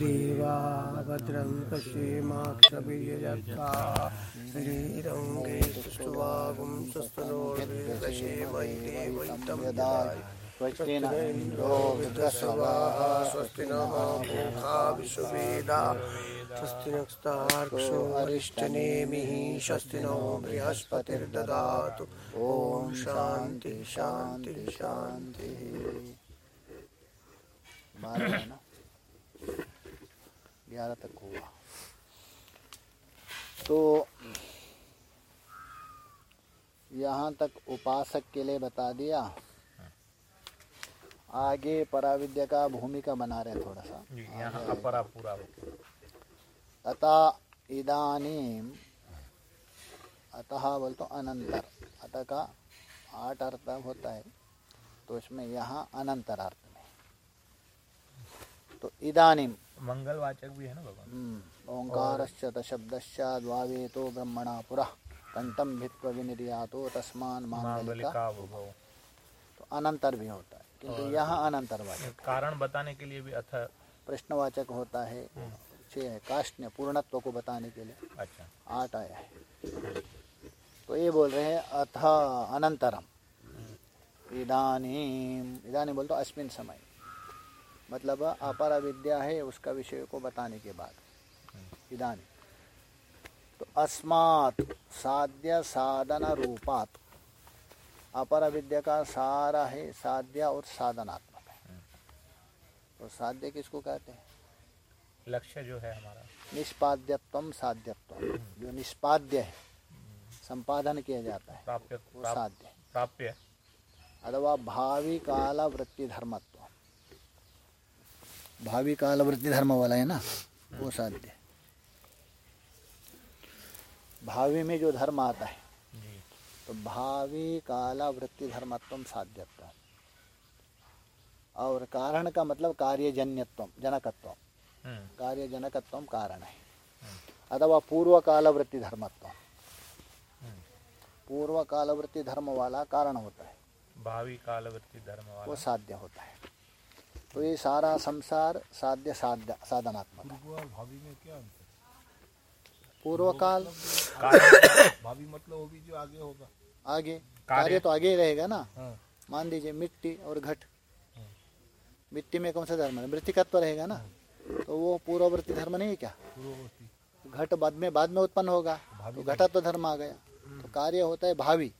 देवा भद्रं पश्येमाक्षभिर्यजत्रा श्रीरङ्गे सुष्ठुवागुं स्वस्तनोर्विदशेमैते वैतं यदाय स्वस्तिन इन्द्रो वृद्धस्वाः पूषा विश्ववेदा अरिष्टनेमिः बृहस्पतिर्ददातु ॐ शान्ति शान्ति शान्ति ग्यारह तक हुआ तो यहाँ तक उपासक के लिए बता दिया。आगे पराविद्या का भूमिका बना रहे थोड़ा सा। यहाँ अपरा पूरा अतः इदानीम अतः बोल तो अनंतर। अतः का आठ अर्थ होता है तो इसमें यहाँ अनंतर अर्थ में। तो इदानीम मंगलवाचक भी है ना भगवान? ओंकार शब्दश्च द्वावेतो ब्रह्मणा पुरा कंठम भित्व विनिर्यातो तस्मान मांगलिका तो अनंतर भी होता है किंतु यहाँ अनंतर वाचक कारण बताने के लिए भी अथ प्रश्नवाचक होता है छः है काष्ण्य पूर्णत्व को बताने के लिए। अच्छा। आठ आया है। तो ये बोल रहे हैं अथ अनंतरम। इदानीम इदानीम बोल तो अस्मिन समय। मतलब अपर विद्या है उसका विषय को बताने के बाद। इदानी। तो अस्मात् साध्य साधन रूपात। अपर विद्या का सारा है साध्य और साधनात्मक है। तो साध्य किसको कहते हैं? लक्ष्य जो है हमारा। निष्पाद्यत्व साध्यत्व। जो निष्पाद्य है संपादन किया जाता है प्राप्य वो साध्य प्राप्य। अथवा भावी काल वृत्ति धर्मत्व। भावी काल वृत्ति धर्म वाला है ना? वो साध्य भावी में जो धर्म आता है तो भावी काल वृत्ति धर्मत्व साध्यत्व और कारण का मतलब कार्यजन्यत्व जनकत्व हम्म। कार्य जनकत्व कारण है। अथवा पूर्व काल वृत्ति धर्मत्व पूर्व काल वृत्ति धर्म वाला कारण होता है। भावी कालवृत्ति धर्म वाला। वो साध्य होता है। तो ये सारा संसार साध्य साध्य साधनात्मक है। में क्या पूर्व काल भाभी मतलब वो भी जो आगे होगा। आगे। कार्य- तो आगे ही रहेगा ना। हाँ। मान दीजिए मिट्टी और घट। हाँ। मिट्टी में कौन सा धर्म है? मृतिकत्व रहेगा ना। हाँ। तो वो पूर्ववर्ती धर्म नहीं है क्या? पूर्ववर्ती। घट बाद में बाद में उत्पन्न होगा। तो घटत्व धर्म आ गया। तो कार्य होता है भावी।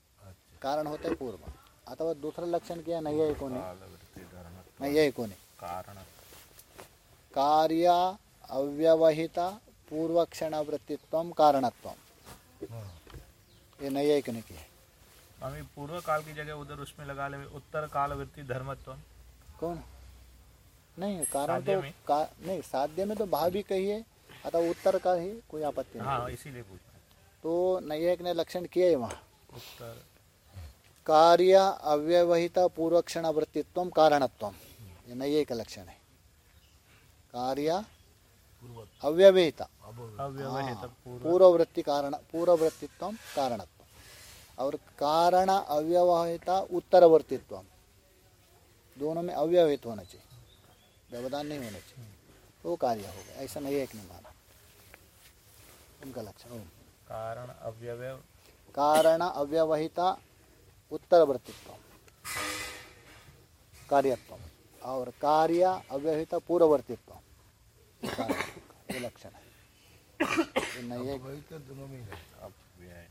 कारण होता है पूर्व। अथवा दूसरा लक्षण क्या है नैयायिकों ने कालवृत्ति धर्म। नैयायिकों ने कारण कार्य अव्यवहित पूर्वक्षण वृत्तित्व कारणत्व ये नैयायिक ने किया। हमें पूर्व काल की जगह उधर उसमें लगा ले उत्तर कालवृत्ति धर्मत्व कौन नहीं कारण तो? का, नहीं साध्य में तो भावी कहिए अथवा उत्तर का ही कोई आपत्ति नहीं हाँ इसीलिए पूछ रहा तो नैयायिक ने लक्षण किया है वहाँ। उत्तर कार्य अव्यवहित पूर्वक्षण वृत्तित्व कारणत्व ये नैयायिक लक्षण है। कार्य अव्यवहित। हाँ, पूर्व। पूर्ववृत्ति कारण पूर्ववृत्तित्व कारणत्व। और कारण अव्यवहित उत्तरवर्तित्व। दोनों में अव्यवहित होना चाहिए। व्यवधान नहीं होना चाहिए। वो कार्य होगा ऐसा नहीं एक ने माना। उनका लक्षण। कारण अव्यवय कारण अव्यवहित उत्तरवर्तित्व। कार्यत्व। और कार्य अव्यवहित पूर्ववर्तित्व। ये लक्षण है। नहीं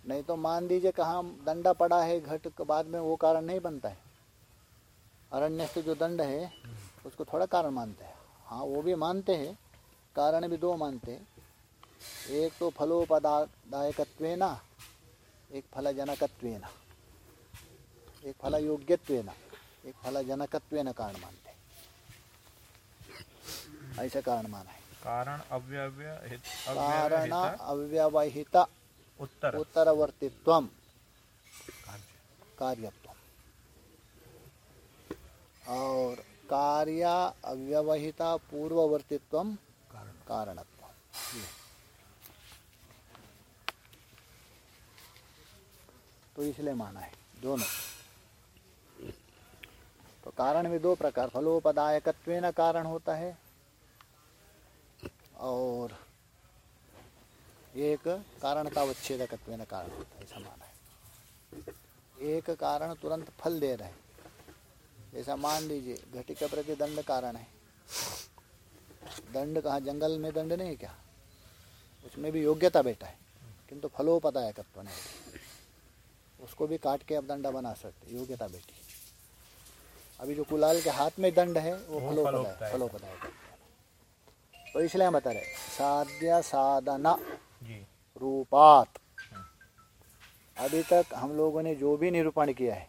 नहीं तो मान दीजिए कहाँ दंडा पड़ा है, घट के बाद में वो कारण नहीं बनता है। अरण्य से जो दंड है, उसको थोड़ा कारण मानते हैं। हाँ वो भी मानते हैं, कारण भी दो मानते हैं। एक तो फलोपदायकत्वेन, एक फलजनकत्वेन। एक फलयोग्यत्वेन, एक फलजनकत्वेन कारण मानते ऐसा कारण माना है। कारण अव्यवय कारण अव्यवहित उत्तर। उत्तरवर्तित्व। कार्यत्व। और कार्य अव्यवहिता पूर्ववर्तित्व कारणत्व। तो इसलिए माना है दोनों। तो कारण में दो प्रकार फलोपदायकत्वेन कारण होता है और एक कारण कारणतावच्छेदकत्व में कारण होता है ऐसा माना है। एक कारण तुरंत फल दे रहा है। जैसा मान लीजिए घटी के प्रति दंड कारण है। दंड कहाँ जंगल में दंड नहीं क्या? उसमें भी योग्यता बैठा है किंतु फलोपदायकत्व नहीं उसको भी काट के अब दंडा बना सकते योग्यता बेटी अभी जो कुलाल के हाथ में दंड है वो फलो पता है। फलोपदाय फलोपदायक। फलोपदायक तो इसलिए हम बता रहे साध्य साधना रूपात। अभी तक हम लोगों ने जो भी निरूपण किया है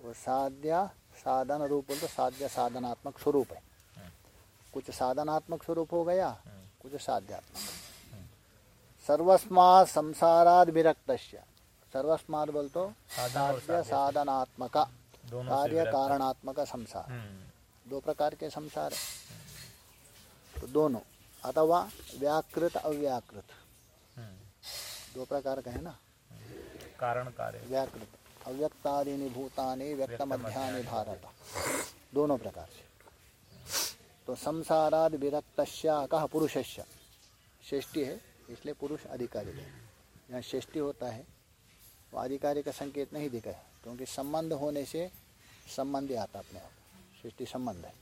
वो साध्य साधन रूप बोल तो साध्य साधनात्मक स्वरूप है। कुछ साधनात्मक स्वरूप हो गया कुछ साध्यात्मक। सर्वस्मा संसाराद विरक्त सर्वस्मात् बोल तो साध्य। साधनात्मक कार्य कारणात्मक संसार। हम्म, दो प्रकार के संसार है। तो दोनों अथवा व्याकृत अव्याकृत। हम्म, दो प्रकार का है ना? कारण कार्य। व्याकृत। अव्यक्तादीनि भूतानि व्यक्त मध्यानि भारत। दोनों प्रकार से। तो संसाराद विरक्त कह पुरुषस्य? श्रेष्ठी है इसलिए पुरुष अधिकारी है। यहाँ श्रेष्ठी होता है। वो अधिकारी का संकेत नहीं दिखा है क्योंकि संबंध होने से संबंधी आता अपने आप। सृष्टि संबंध है।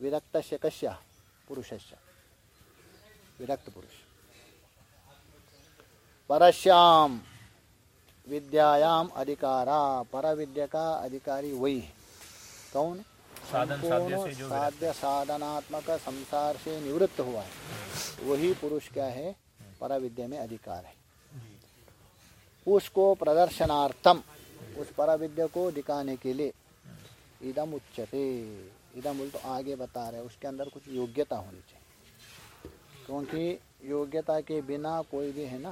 विरक्त कश्या? पुरुषस्य विरक्त पुरुष परश्याम विद्यायाम अधिकारा पर विद्या का अधिकारी वही कौन? साधन साध्य से जो साध्य साधनात्मक संसार से निवृत्त हुआ है। वही पुरुष क्या है? पर विद्या में अधिकार है। उसको प्रदर्शनार्थम उस पर विद्या को दिखाने के लिए इदम उच्चते इदम बोल तो आगे बता रहे उसके अंदर कुछ योग्यता होनी चाहिए। क्योंकि योग्यता के बिना कोई भी है ना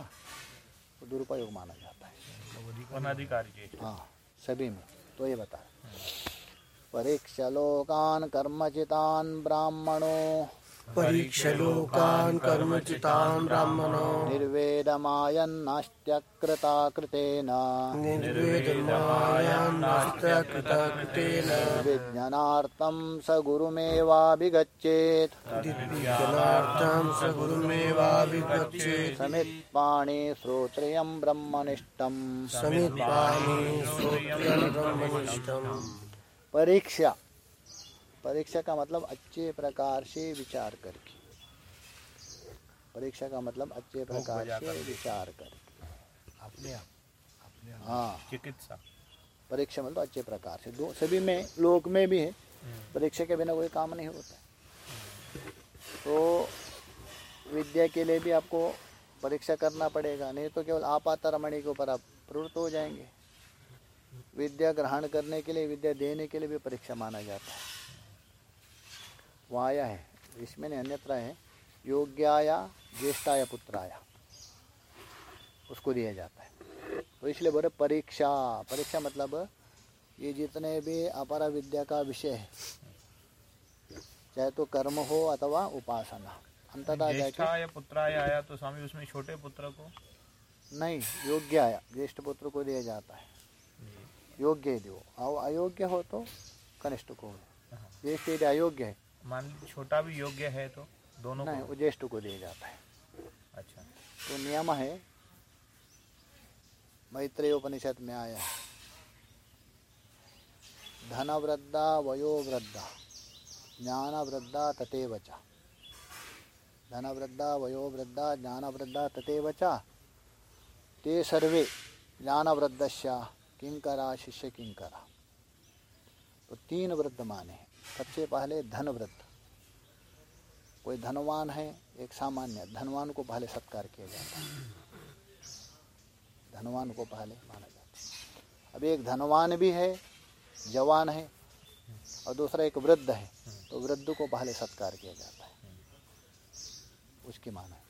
तो दुरुपयोग माना जाता है। अनाधिकारी हाँ सभी में तो ये बता परीक्ष लोकान कर्मचितान ब्राह्मणों परीक्षलोकान् कर्मचितान् ब्राह्मणो। निर्वेदमायन्नास्त्यकृता कृतेन विज्ञानार्थं स गुरुमेवाभिगच्छेत्। दिव्यजनार्थं स गुरुमेवाभिगच्छेत्। समित्पाणि श्रोत्रियं ब्रह्मनिष्ठम्। समित्पानि श्रोत्रियं ब्रह्मनिष्ठम्। परीक्षा। परीक्षा का मतलब अच्छे प्रकार से विचार करके। परीक्षा का मतलब अच्छे प्रकार से विचार करके। अपने आप अपने हाँ। चिकित्सा। परीक्षा मतलब अच्छे प्रकार से। दो सभी में लोक में भी है। परीक्षा के बिना कोई काम नहीं होता। तो विद्या के लिए भी आपको परीक्षा करना पड़ेगा। नहीं तो केवल आपात रमणी के ऊपर आप प्रवृत्त हो जाएँगे। विद्या ग्रहण करने के लिए विद्या देने के लिए भी परीक्षा माना जाता है। वहाँ आया है। इसमें अन्यत्र है। योग्याया ज्येष्ठाया पुत्राया। उसको दिया जाता है। तो इसलिए बोले परीक्षा। परीक्षा मतलब ये जितने भी अपर विद्या का विषय है चाहे तो कर्म हो अथवा उपासना। अंततः जाके या पुत्राय आया तो स्वामी उसमें छोटे पुत्र को? नहीं योग्य आया ज्येष्ठ पुत्र को दिया जाता है। योग्य दो और अयोग्य हो तो कनिष्ठ को ज्येष्ठ यदि अयोग्य है मान छोटा भी योग्य है तो दोनों नहीं को वो ज्येष्ठ को दिया जाता है। अच्छा। तो नियम है मैत्रेय उपनिषद में आया है। धन वृद्धा वयो वृद्धा ज्ञान वृद्धा तथेव बचा धन वृद्धा वयो वृद्धा ज्ञान वृद्धा तथेव च ते सर्वे ज्ञान वृद्धस्य किंकरा शिष्य किंकरा तो तीन वृद्ध माने हैं। सबसे पहले धन वृद्ध कोई धनवान है, एक सामान्य, धनवान को पहले सत्कार किया जाता है। धनवान को पहले माना जाता है। अब एक धनवान भी है, जवान है, और दूसरा एक वृद्ध है तो वृद्ध को पहले सत्कार किया जाता है। उसकी माना। है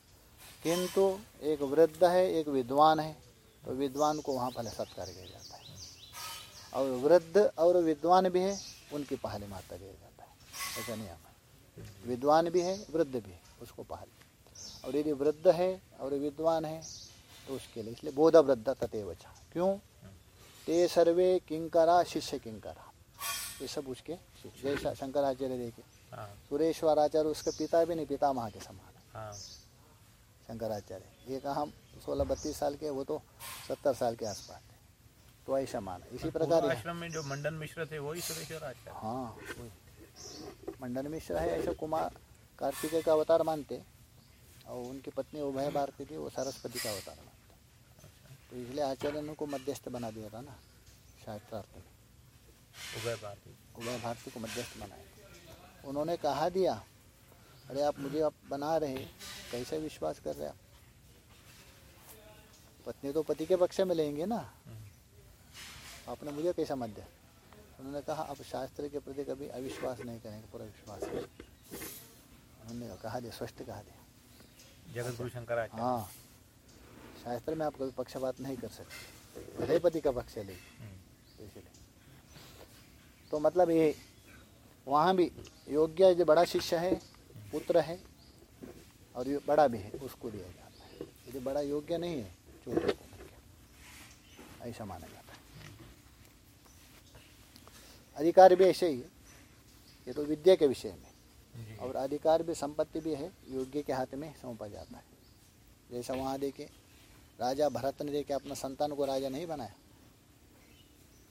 किंतु एक वृद्ध है, एक विद्वान है तो विद्वान को वहाँ पहले सत्कार किया जाता है। और वृद्ध और विद्वान भी है उनकी पहले माता दिया जाता है। ऐसा नियम है। विद्वान भी है वृद्ध भी है उसको पहले। और यदि वृद्ध है और विद्वान है तो उसके लिए इसलिए बोध वृद्ध तथेवचा क्यों? ते सर्वे किंकरा शिष्य किंकरा। ये सब उसके शिष्य। जैसा शंकराचार्य देखे। हाँ। सुरेश्वराचार्य उसके पिता भी नहीं पिता पितामह के समान। है। हाँ शंकराचार्य। ये कहा हम सोलह बत्तीस साल के वो तो सत्तर साल के आसपास। तो ऐसा माना। इसी प्रकार आश्रम में जो मंडन मिश्र थे वही सुरेश्वर आचार्य हाँ। वही मंडन मिश्र है ऐसा कुमार कार्तिकेय का अवतार मानते। और उनकी पत्नी उभय भारती थी वो सरस्वती का अवतार मानते। तो इसलिए आचार्य ने उनको मध्यस्थ बना दिया था ना शास्त्रार्थ में उभय भारती। उभय भारती को मध्यस्थ बनाया। उन्होंने कहा दिया अरे आप मुझे आप बना रहे कैसे विश्वास कर रहे आप? पत्नी तो पति के पक्ष में लेंगे ना। आपने मुझे कैसा मत दिया उन्होंने कहा आप शास्त्र के प्रति कभी अविश्वास नहीं करेंगे पूरा विश्वास करें उन्होंने कहा दिया स्पष्ट कहा दिया जगत गुरु शंकराचार्य हाँ। शास्त्र में आप कभी पक्षपात नहीं कर सकते। भले पति का पक्ष ले हम्म, इसलिए। तो मतलब ये वहाँ भी योग्य जो बड़ा शिष्य है पुत्र है और ये बड़ा भी है उसको दिया जाता है। यदि बड़ा योग्य नहीं है छोटे को। ऐसा माना जाता है। अधिकार भी ऐसे ही है। ये तो विद्या के विषय में। और अधिकार भी संपत्ति भी है योग्य के हाथ में सौंपा जाता है। जैसा वहाँ देखे राजा भरत ने देखे अपना संतान को राजा नहीं बनाया।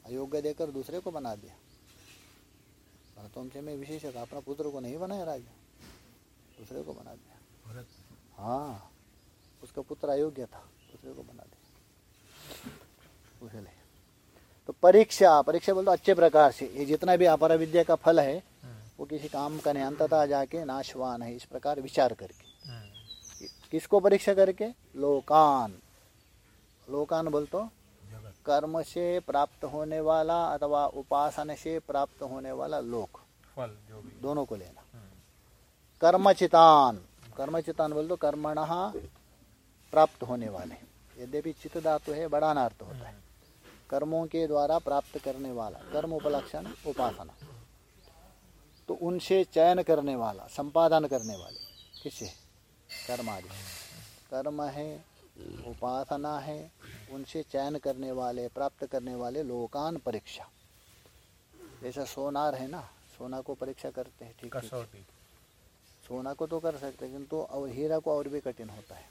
अयोग्य देकर दूसरे को बना दिया। भरतवंश में विशेष है अपना पुत्र को नहीं बनाया राजा। दूसरे को बना दिया। हाँ उसका पुत्र अयोग्य था दूसरे को बना दिया। इसलिए तो परीक्षा परीक्षा बोलते अच्छे प्रकार से। ये जितना भी अपर विद्या का फल है हम्म, वो किसी काम का नहीं अंततः जाके नाशवान है इस प्रकार विचार करके। हम्म, किसको परीक्षा करके? लोकान। लोकान बोल तो कर्म से प्राप्त होने वाला अथवा उपासना से प्राप्त होने वाला लोक। फल जो भी। दोनों को लेना। हम्म, कर्मचितान। कर्मचितान बोल तो कर्मण प्राप्त होने वाले। यद्यपि चित्त धातु है बड़ा अर्थ होता है। कर्मों के द्वारा प्राप्त करने वाला कर्म उपलक्षण उपासना। तो उनसे चयन करने वाला संपादन करने वाले किसे? कर्म आदि। कर्म है उपासना है उनसे चयन करने वाले प्राप्त करने वाले लोकान परीक्षा। जैसा सोनार है ना सोना को परीक्षा करते हैं ठीक है। सोना को तो कर सकते हैं किंतु और हीरा को और भी कठिन होता है।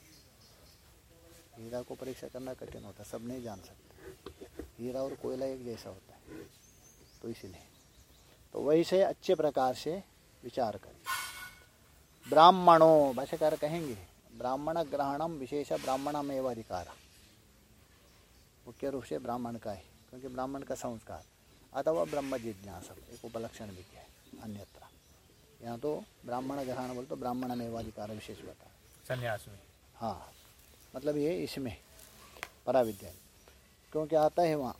हीरा को परीक्षा करना कठिन होता है सब नहीं जान सकते। हीरा और कोयला एक जैसा होता है। तो इसीलिए। तो वैसे अच्छे प्रकार से विचार करें। ब्राह्मणों भाष्यकार कहेंगे ब्राह्मण ग्रहणम विशेष ब्राह्मणम एवं अधिकार। मुख्य रूप से ब्राह्मण का है क्योंकि ब्राह्मण का संस्कार अथवा ब्रह्म जिज्ञासा एक उपलक्षण भी किया है अन्यत्र। यहाँ तो ब्राह्मण ग्रहण बोल तो ब्राह्मण में अधिकार विशेष बता संन्यास में। हाँ मतलब ये इसमें पराविद्या में। क्योंकि आता है वहाँ।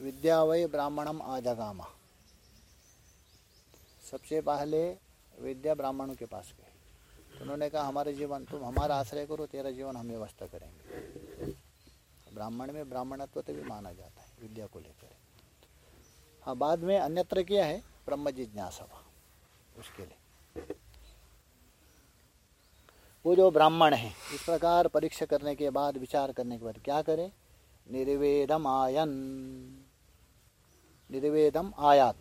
विद्या वही ब्राह्मणम आजगामा। सबसे पहले विद्या ब्राह्मणों के पास गए तो उन्होंने कहा, हमारे जीवन, तुम हमारा आश्रय करो, तेरा जीवन हम व्यवस्था करेंगे। ब्राह्मण में ब्राह्मणत्व तो भी माना जाता है, विद्या को लेकर। हाँ बाद में अन्यत्र किया है ब्रह्म जिज्ञासा उसके लिए। वो जो ब्राह्मण है, इस प्रकार परीक्षा करने के बाद, विचार करने के बाद क्या करे? निर्वेदम आयन निर्वेदम आयात।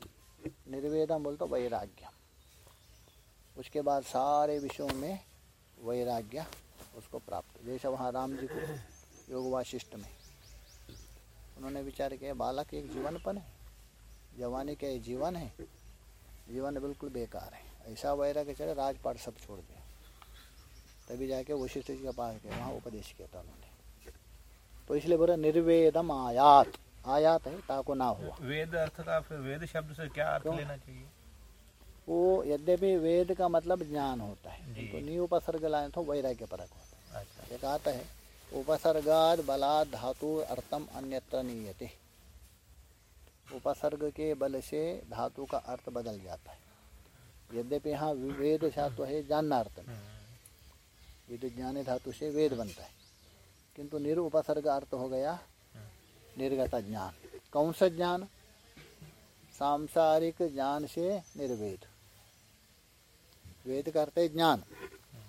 निर्वेदम बोलते वैराग्य उसके बाद सारे विषयों में वैराग्य उसको प्राप्त। जैसे वहाँ राम जी को योग वाशिष्ठ में। उन्होंने विचार किया, बालक एक जीवनपन है। जवानी का जीवन है। जीवन बिल्कुल बेकार है। ऐसा वैराग्य चले, राजपाट सब छोड़ दिया। तभी जाके वशिष्ठ जी के पास गए, वहाँ उपदेश किया था उन्होंने। तो इसलिए बोला निर्वेदम आयात आयात है ताको ना हुआ। वेद अर्थ का फिर वेद शब्द से क्या अर्थ लेना चाहिए? वो यद्यपि वेद का मतलब ज्ञान होता है तो नी उपसर्ग लाए तो वैराग्य परक होता है। अच्छा। एक आता है उपसर्गाद बला धातु अर्थम अन्यत्र नीयते। उपसर्ग के बल से धातु का अर्थ बदल जाता है। यद्यपि यहाँ वेद शास्त्र है जानना अर्थ में हम्म, वेद ज्ञान धातु से वेद बनता है। किंतु निर उपसर्ग अर्थ हो गया निर्गत ज्ञान। कौन सा ज्ञान? सांसारिक ज्ञान से निर्वेद। वेद का अर्थ है ज्ञान,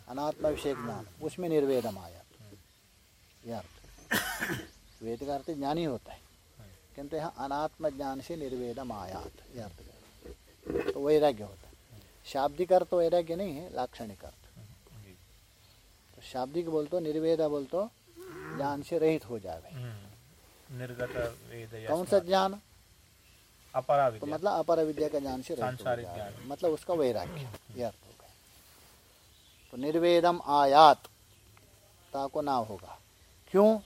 अनात्मा विषय ज्ञान, उसमें निर्वेदम आया यह अर्थ। वेद का अर्थ ज्ञान ही होता है। किंतु यहाँ अनात्म ज्ञान से निर्वेद आयात यह अर्थ। तो वैराग्य होता है। शाब्दिक अर्थ वैराग्य नहीं है, लाक्षणिक अर्थ। तो शाब्दिक बोल तो निर्वेद तो ज्ञान से रहित हो जावे। हम्म। निर्गत कौन सा ज्ञान? अपरा तो मतलब अपर विद्या का ज्ञान से रहित हो जावे। मतलब उसका वैराग्य अर्थ हो गया। तो निर्वेदम आयात ता को ना होगा। क्यों?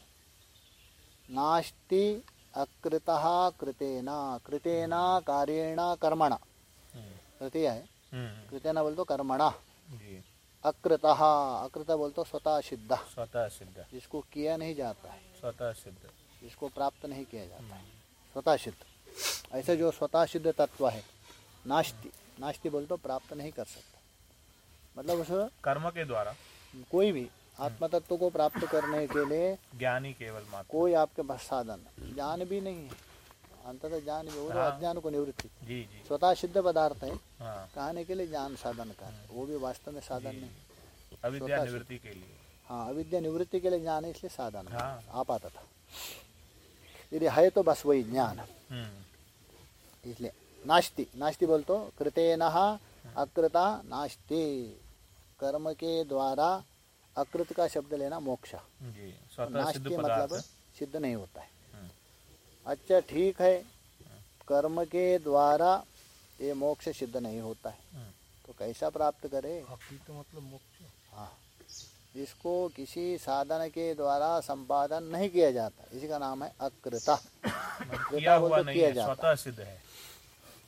नास्ति अकृतः कृतेना। कृतेना कार्येण कर्मणा। हम्म। तृतीय है। हम्म। कृतेना बोल तो कर्मणा अकृतः अकृत बोल तो स्वतः सिद्ध। स्वतः सिद्ध। जिसको किया नहीं जाता है स्वतः सिद्ध। जिसको प्राप्त नहीं किया जाता। है स्वतः सिद्ध। ऐसे जो स्वतः सिद्ध तत्व है नास्ति नास्ति बोल तो प्राप्त नहीं कर सकता। मतलब उस कर्म के द्वारा। कोई भी आत्म तत्व को प्राप्त करने के लिए ज्ञानी केवल मात्र। कोई आपके पास साधन ज्ञान भी नहीं है। अंततः ज्ञान भी वो तो हाँ। अज्ञान को निवृत्ति स्वतः सिद्ध पदार्थ है हाँ कहने के लिए ज्ञान साधन का है वो भी वास्तव में साधन नहीं अविद्या निवृत्ति के लिए हाँ अविद्या निवृत्ति के लिए ज्ञान है इसलिए साधन है हाँ। आपात था यदि है तो बस वही ज्ञान इसलिए नास्ति नास्ति बोल तो कृतेन अकृता नास्ति कर्म के द्वारा अकृत का शब्द लेना मोक्ष नास्ति मतलब सिद्ध नहीं होता है। अच्छा ठीक है। कर्म के द्वारा ये मोक्ष सिद्ध नहीं होता है। हम्म। तो कैसा प्राप्त करे? अकृत मतलब मोक्ष हाँ। जिसको किसी साधन के द्वारा संपादन नहीं किया जाता इसी का नाम है अकृता। किया हुआ तो नहीं किया है जाता। स्वतः सिद्ध है।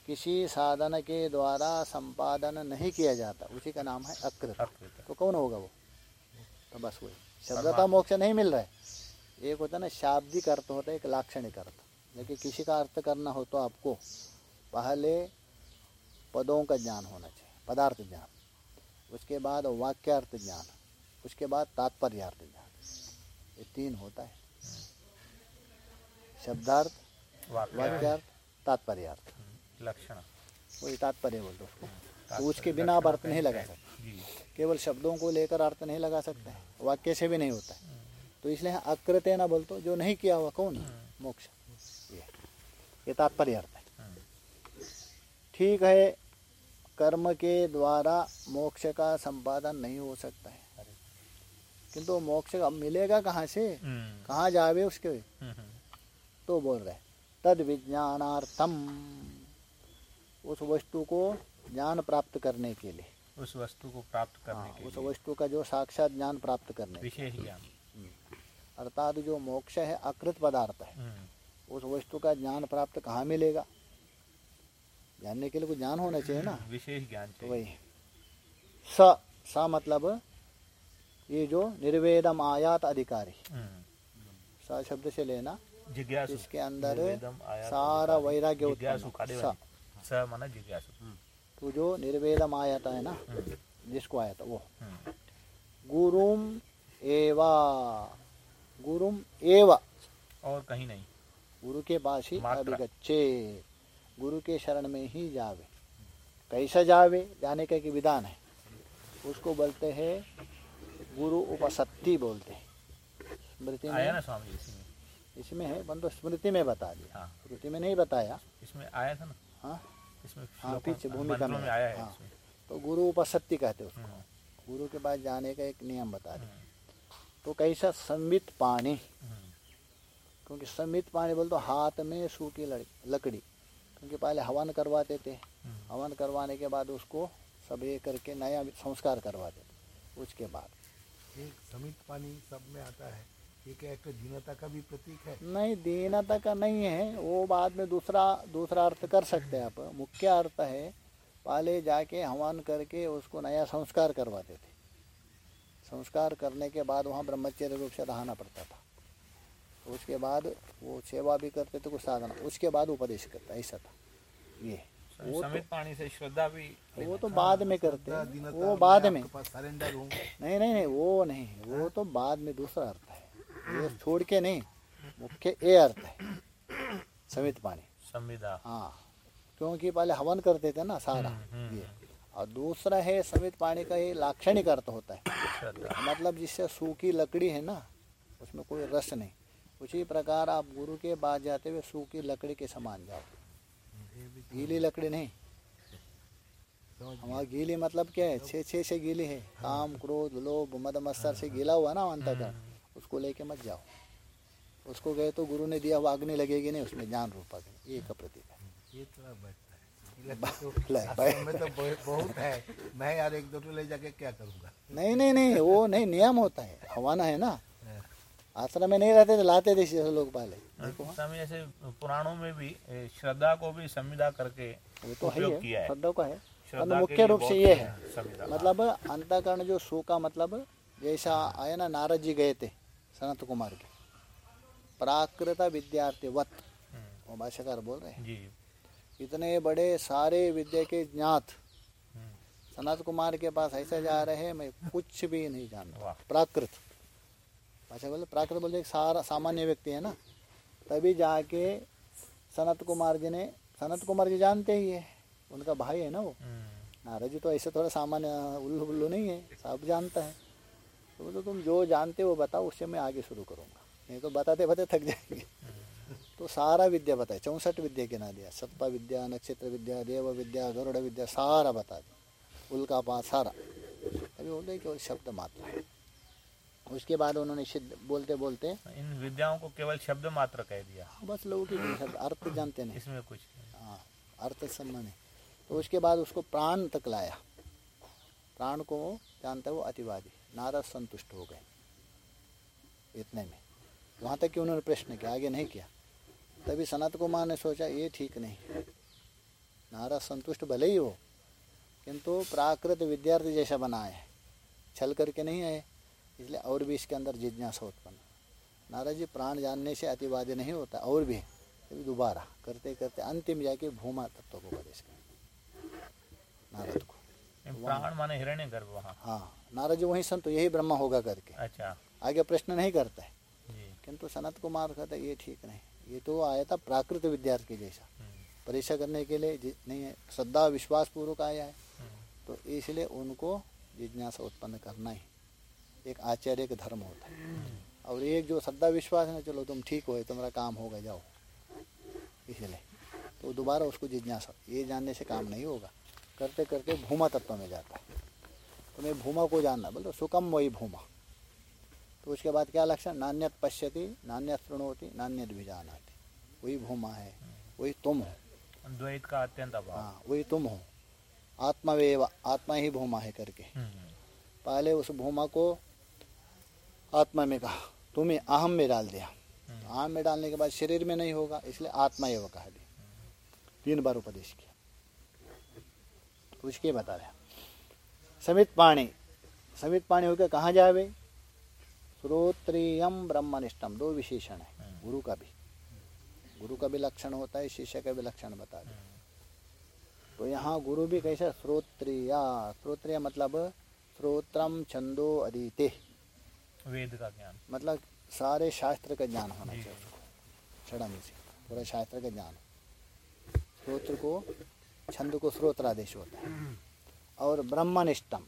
किसी साधन के द्वारा संपादन नहीं किया जाता उसी का नाम है अकृत। अकृत। तो कौन होगा वो? तो बस वही। शब्दता मोक्ष नहीं मिल रहा है। एक होता है ना शाब्दिक अर्थ होता है एक लाक्षणिक अर्थ। लेकिन किसी का अर्थ करना हो तो आपको पहले पदों का ज्ञान होना चाहिए पदार्थ ज्ञान। उसके बाद वाक्यार्थ ज्ञान उसके बाद तात्पर्यार्थ ज्ञान। ये तीन होता है। शब्दार्थ वाक्य वाक्यार्थ तात्पर्यार्थ। लक्षण। वही तात्पर्य बोलते उसको। तो उसके बिना आप अर्थ नहीं लगा सकते। केवल शब्दों को लेकर अर्थ नहीं लगा सकते। वाक्य से भी नहीं होता है। तो इसलिए यहाँ अकृत ना बोल तो जो नहीं किया हुआ कौन मोक्ष। ये ये तात्पर्य अर्थ है। ठीक है कर्म के द्वारा मोक्ष का संपादन नहीं हो सकता है। किंतु मोक्ष अब मिलेगा कहाँ से? हम्म, कहाँ जावे उसके? हम्म, हम्म, तो बोल रहे तद विज्ञानार्थम उस वस्तु को ज्ञान प्राप्त करने के लिए। उस वस्तु को प्राप्त करने हाँ, के उस वस्तु का जो साक्षात ज्ञान प्राप्त करने विशेष ज्ञान। अर्थात जो मोक्ष है अकृत पदार्थ है। उस वस्तु का ज्ञान प्राप्त कहाँ मिलेगा? जानने के लिए कुछ ज्ञान होना चाहिए ना। विशेष ज्ञान तो वही। स स मतलब ये जो निर्वेदम आयात अधिकारी। हम्म, स शब्द से लेना। जिज्ञासु। इसके अंदर सारा वैराग्य जिज्ञासु उत्पन्न स। माना जिज्ञासु। तो जो निर्वेदम आयात है ना हम्म, जिसको आया था वो। हम्म, गुरुम एवा। गुरुम एवा। और कहीं नहीं। गुरु के पास ही। अभिगच्छे गुरु के शरण में ही जावे। कैसा जावे? जाने का एक विधान है। उसको बोलते हैं गुरु उपसत्ति बोलते हैं। स्मृति में स्वामी इसमें इसमें है परंतु स्मृति में बता दिया। हाँ। स्मृति में नहीं बताया। इसमें आया था ना? हाँ। इसमें हाँ, पीछे भूमिका में आया है हाँ। तो गुरु उपसत्ति कहते हैं उसको। हम्म, गुरु के पास जाने का एक नियम बता दिया। हम्म, तो कैसा संवित पानी? हम्म, क्योंकि समित पानी बोल तो हाथ में सूखी लड़- लकड़ी। क्योंकि पहले हवन करवाते थे। हम्म, हवन करवाने के बाद उसको सब ये करके नया संस्कार करवाते थे उसके बाद। एक समित पानी सब में आता है ये क्या एक दीनता का भी प्रतीक है। नहीं दीनता का नहीं है वो बाद में दूसरा दूसरा अर्थ कर सकते हैं आप। मुख्य अर्थ है पहले जाके हवन करके उसको नया संस्कार करवाते थे। संस्कार करने के बाद वहाँ ब्रह्मचर्य रूप से रहना पड़ता था। उसके बाद वो सेवा भी करते थे कुछ साधना। उसके बाद उपदेश करता ऐसा था। ये। वो समित पानी से श्रद्धा भी तो वो तो बाद में करते हैं। वो बाद में। सरेंडर नहीं नहीं नहीं वो नहीं वो तो बाद में दूसरा अर्थ है। ये छोड़ के नहीं मुख्य ए अर्थ है। समित पानी। संविदा। हाँ। क्योंकि पहले हवन करते थे ना सारा। हम्म, हम्म, ये। और दूसरा है समित पानी का ये लाक्षणिक अर्थ होता है। मतलब जिससे सूखी लकड़ी है ना उसमें कोई रस नहीं। उसी प्रकार आप गुरु के बाद जाते हुए सूखी लकड़ी के समान जाओ गीली लकड़ी नहीं। वहाँ गीली मतलब क्या है? छः छः से गीली है। काम क्रोध लोभ मद मत्सर से गीला हुआ ना अंतकरण उसको लेके मत जाओ। उसको गए तो गुरु ने दिया हुआ अग्नि लगेगी नहीं उसमें ज्ञान रूप अग्नि ये का प्रतीक है। ये थोड़ा है। तो तो बहुत है। मैं यार एक दो ले जाके क्या करूँगा? नहीं नहीं नहीं वो नहीं नियम होता है। हवाना है ना। आश्रम में नहीं रहते थे लाते थे जैसे लोग पहले। हाँ, स्वामी ऐसे पुराणों में भी श्रद्धा को भी संविदा करके वो तो है उपयोग किया श्रद्धा का है। मतलब मुख्य रूप से ये है मतलब अंतकरण जो सु का मतलब जैसा आया ना नारद जी गए थे सनत कुमार के। प्राकृत विद्यार्थी वत। हम्म, वो भाष्यकार बोल रहे हैं। जी। इतने बड़े सारे विद्या के ज्ञात हम्म, सनत कुमार के पास ऐसे जा रहे हैं मैं कुछ भी नहीं जानता। प्राकृत। भाषा बोले प्राकृत बोलते एक सारा सामान्य व्यक्ति है ना? तभी जाके सनत कुमार जी ने सनत कुमार जी जानते ही है उनका भाई है ना वो? हम्म, नारद जी तो ऐसे थोड़ा सामान्य उल्लू बुल्लू नहीं है सब जानता है। तो बोले तुम जो जानते हो बताओ उससे मैं आगे शुरू करूँगा। नहीं तो बताते बताते थक जाएँगे। तो सारा विद्या बताए चौंसठ विद्या गिना दिया सत्पा विद्या नक्षत्र विद्या देव विद्या गरुड़ विद्या सारा बता दिया। उल्का पात सारा। अभी बोलते केवल शब्द मात्र है। उसके बाद उन्होंने सिद्ध बोलते बोलते इन विद्याओं को केवल शब्द मात्र कह दिया। हाँ, बस लोगों की शब्द अर्थ जानते नहीं। इसमें कुछ हाँ अर्थ सम्मान है। तो उसके बाद उसको प्राण तक लाया। प्राण को जानता है वो अतिवादी नारद संतुष्ट हो गए। इतने में। वहाँ तक कि उन्होंने प्रश्न किया आगे नहीं किया। तभी सनत कुमार ने सोचा ये ठीक नहीं। नारद संतुष्ट भले ही हो किंतु प्राकृत विद्यार्थी जैसा बनाए है। छल करके नहीं आए। इसलिए और भी इसके अंदर जिज्ञासा उत्पन्न नारद जी प्राण जानने से अतिवादी नहीं होता और भी। तभी दोबारा करते करते अंतिम जाके भूमा तत्व को उपदेश कर। नारद को। प्राण माने हिरण्य गर्भ वहाँ। हाँ नारद जी वहीं संत यही ब्रह्मा होगा करके। अच्छा। आगे प्रश्न नहीं करता है। किंतु सनत कुमार कहता है ये ठीक नहीं। ये तो आया था प्राकृत विद्यार्थी जैसा। हम्म, परीक्षा करने के लिए नहीं है श्रद्धा विश्वास पूर्वक आया है। हम्म, तो इसलिए उनको जिज्ञासा उत्पन्न करना ही। एक आचार्य का धर्म होता है। और एक जो श्रद्धा विश्वास है ना चलो तुम ठीक हो तुम्हारा काम होगा जाओ। इसलिए। तो दोबारा उसको जिज्ञासा ये जानने से काम नहीं होगा। करते करते भूमा तत्व में जाता है। तो मैं भूमा को जानना बोलते सुकम वही भूमा। तो उसके बाद क्या लक्षण? नान्यत पश्यति नान्यत शृणोति नान्यत भी जानाति वही भूमा है वही तुम हो। द्वैत का अत्यंत हाँ वही तुम हो। आत्मवेव आत्मा ही भूमा है करके। हम्म, पहले उस भूमा को आत्मा में कहा, तुम्हें अहम में डाल दिया। अहम में डालने के बाद शरीर में नहीं होगा, इसलिए आत्मा एवं कहा दिया तीन बार उपदेश किया। उसके बता रहे समित पाणी समित पाणी होकर कहाँ जावे? श्रोत्रियम ब्रह्मनिष्ठम दो विशेषण है, गुरु का भी। गुरु का भी लक्षण होता है, शिष्य का भी लक्षण बता दे। तो यहाँ गुरु भी कैसे? श्रोत्रिया, श्रोत्रिय मतलब श्रोत्रम छंदो अदिते वेद का ज्ञान। मतलब सारे शास्त्र का ज्ञान होना चाहिए। उसको षडंग से पूरा शास्त्र का ज्ञान। स्रोत्र को छंद को स्रोत्रादेश होता है। और ब्रह्मनिष्ठम।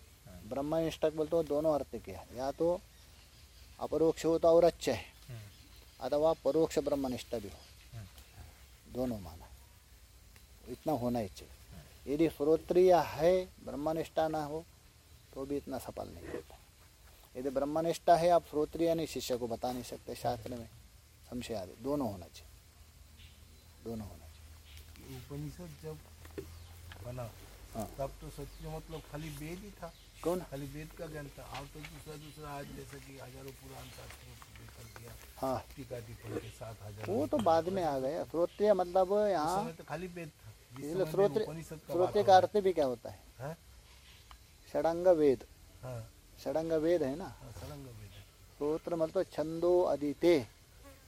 ब्रह्मनिष्ठक बोलते हो दोनों अर्थ किया या तो अपरोक्ष हो तो और अच्छे है हम्म, अथवा परोक्ष ब्रह्मनिष्ठ भी हो। दोनों माना। इतना होना ही चाहिए। यदि श्रोत्रिय है ब्रह्मनिष्ठा ना हो तो भी इतना सफल नहीं होता। यदि ब्रह्मनिष्ठा है आप श्रोत्रिय नहीं शिष्य को बता नहीं सकते शास्त्र में। संशय आदि दोनों होना चाहिए। दोनों होना चाहिए। उपनिषद जब बना हाँ। तब तो सच में मतलब खाली वेद ही था। कौन? खाली वेद का ज्ञान था। अब तो दूसरा दूसरा आज जैसे कि हज़ारों पुराण शास्त्रों हाँ। टीका टिप्पणी के साथ हज़ार वो तो बाद में आ गया। श्रोत्रिय मतलब यहाँ तो खाली वेद था। इसलिए श्रोत्र का श्रोत्रिय का अर्थ भी क्या होता है? है? षडंग वेद। हाँ। षडंग वेद है ना? सरंग वेद सूत्र मतलब छंदो अदिते,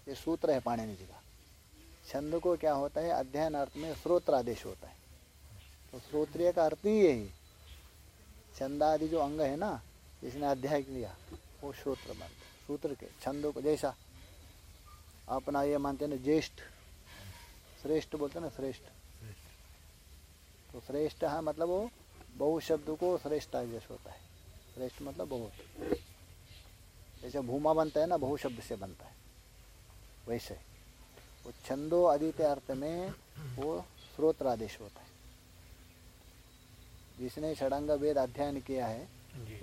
ये सूत्र है पाणिनि जी का। छंद को क्या होता है? अध्ययन अर्थ में स्रोत्र आदेश होता है। तो श्रोत्रिय का अर्थ ही यही। छंद आदि जो अंग है ना, जिसने अध्याय किया, वो श्रोत्र मानते हैं। सूत्र के, छंदों को जैसा अपना ये मानते हैं ना, ज्येष्ठ। श्रेष्ठ बोलते ना, श्रेष्ठ। तो श्रेष्ठ है मतलब वो बहु शब्द को श्रेष्ठ आदेश होता है। श्रेष्ठ मतलब बहुत। जैसे भूमा बनता है ना बहु शब्द से बनता है। वैसे। वो छंदो आदित्य अर्थ में वो स्रोत्रादेश होता है। जिसने षडंग वेद अध्ययन किया है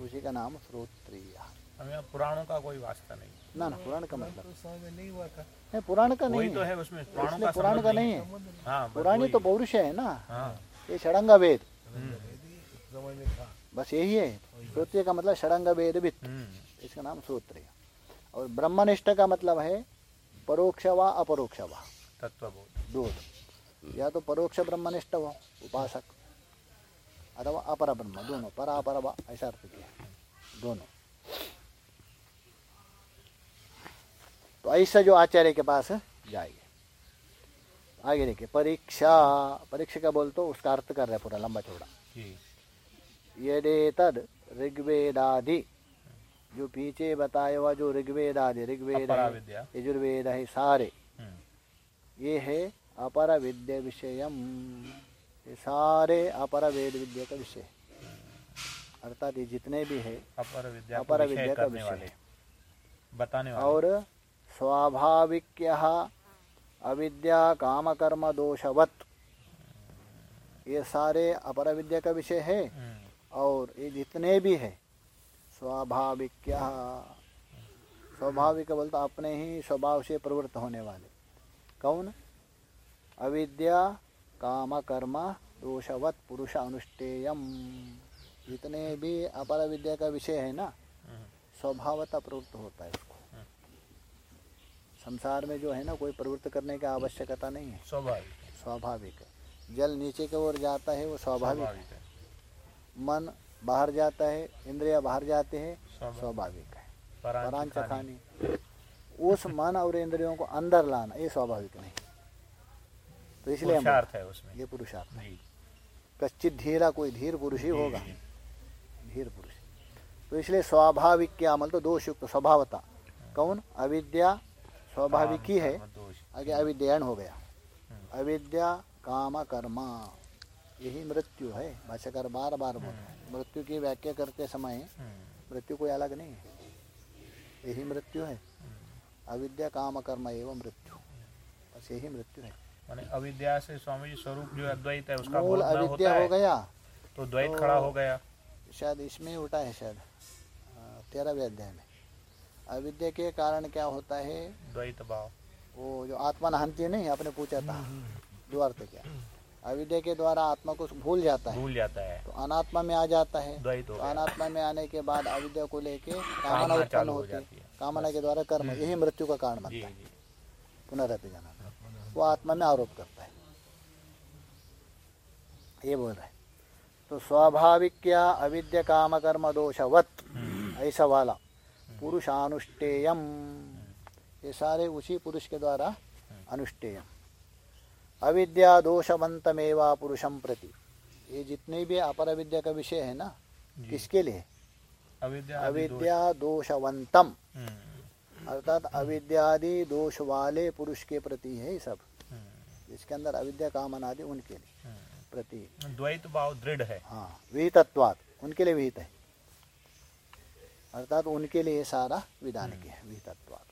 उसी का नाम श्रोत्रिय हमें पुराणों का कोई वास्ता नहीं ना ना पुराण का मतलब। तो नहीं हुआ था। नहीं पुराण का नहीं तो है। उसमें पुराणों का पुराण का नहीं है। हाँ। पुरानी तो पौरुष है ना। हाँ। ये षडंग वेद। बस यही है। श्रोत्रिय का मतलब षडंग वेद वित्त। हम्म, इसका नाम श्रोत्रिय। और ब्रह्मनिष्ठ का मतलब है परोक्ष व अपरोक्ष व। तत्वबोध। दो या तो परोक्ष ब्रह्मनिष्ठ हो उपासक अथवा अपर ब्रह्म दोनों पर अपर व ऐसा अर्थ किया। दोनों। तो ऐसा जो आचार्य के पास जाएँगे। आगे देखिए परीक्षा परीक्षा का बोल तो उसका अर्थ कर रहे हैं पूरा लंबा चौड़ा। जी यदि तद ऋग्वेदादि। जो पीछे बताया हुआ जो ऋग्वेद आदि ऋग्वेद है यजुर्वेद है सारे। हम्म, ये है अपर विद्या विषयम। ये सारे अपर वेद विद्या का विषय। अर्थात ये जितने भी है अपर विद्या अपर विद्या का विषय। है बताने वाले। और स्वाभाविक अविद्या काम कर्म दोषवत। ये सारे अपर विद्या का विषय है। हम्म, और ये जितने भी है स्वाभाविक क्या? स्वाभाविक बोलता अपने ही स्वभाव से प्रवृत्त होने वाले। कौन? अविद्या काम कर्म दोषवत पुरुष अनुष्ठेयम। जितने भी अपर विद्या का विषय है ना स्वभावता प्रवृत्त होता है उसको। संसार में जो है ना कोई प्रवृत्त करने की आवश्यकता नहीं है। स्वाभाविक स्वाभाविक जल नीचे की ओर जाता है वो स्वाभाविक है। मन बाहर जाता है इंद्रिया बाहर जाते हैं स्वाभाविक। है। परांच खानी। उस मन और इंद्रियों को अंदर लाना ये स्वाभाविक नहीं। तो इसलिए पुरुषार्थ है उसमें। ये पुरुषार्थ है। कच्चित धीरा कोई धीर पुरुष ही होगा। धीर पुरुष। तो इसलिए स्वाभाविक क्या अमल तो दोष युक्त स्वभावता। कौन? अविद्या स्वाभाविक ही है। आगे अविद्यायन हो गया। हम्म। अविद्या काम कर्मा। यही मृत्यु है। भाष्यकर बार बार बोल रहे हैं। मृत्यु की व्याख्या करते समय हम्म, मृत्यु कोई अलग नहीं है। यही मृत्यु है। अविद्या काम कर्म एवं मृत्यु। बस यही मृत्यु है। माने अविद्या से स्वामी जी स्वरूप जो अद्वैत है उसका मूल अविद्या हो गया। तो द्वैत तो- खड़ा हो गया। शायद इसमें उठा है शायद। तेरहवें अध्याय में। अविद्या के कारण क्या होता है? द्वैत भाव। वो जो आत्मा नहंती नहीं आपने पूछा था। दो अर्थ क्या? अविद्या के द्वारा आत्मा को भूल जाता है। भूल जाता है। तो अनात्मा में आ जाता है। द्वैत हो तो अनात्मा में आने के बाद अविद्या को लेके कामना उत्पन्न होती है। कामना के द्वारा कर्म यही मृत्यु का कारण बनता है। पुनरअपि जाना। वो आत्मा में आरोप करता है। ये बोल रहा है। तो स्वाभाविक क्या? अविद्या काम कर्म दोषवत। ऐसा वाला। पुरुषानुष्ठेयम। ये सारे उसी पुरुष के द्वारा अनुष्ठेयम। अविद्या दोषवंतमेवा पुरुषम प्रति। ये जितने भी अपर अविद्या का विषय है ना किसके लिए? अविद्या अविद्या दोषवंतम। हम्म, अर्थात अविद्यादि दोष वाले पुरुष के प्रति है ये सब। हम्म, इसके अंदर अविद्या कामन आदि उनके लिए हम्म। प्रति। द्वैत भाव दृढ़ है। हाँ विहितत्वाद उनके लिए विहित है। अर्थात उनके लिए सारा विधान के है विहितत्वाद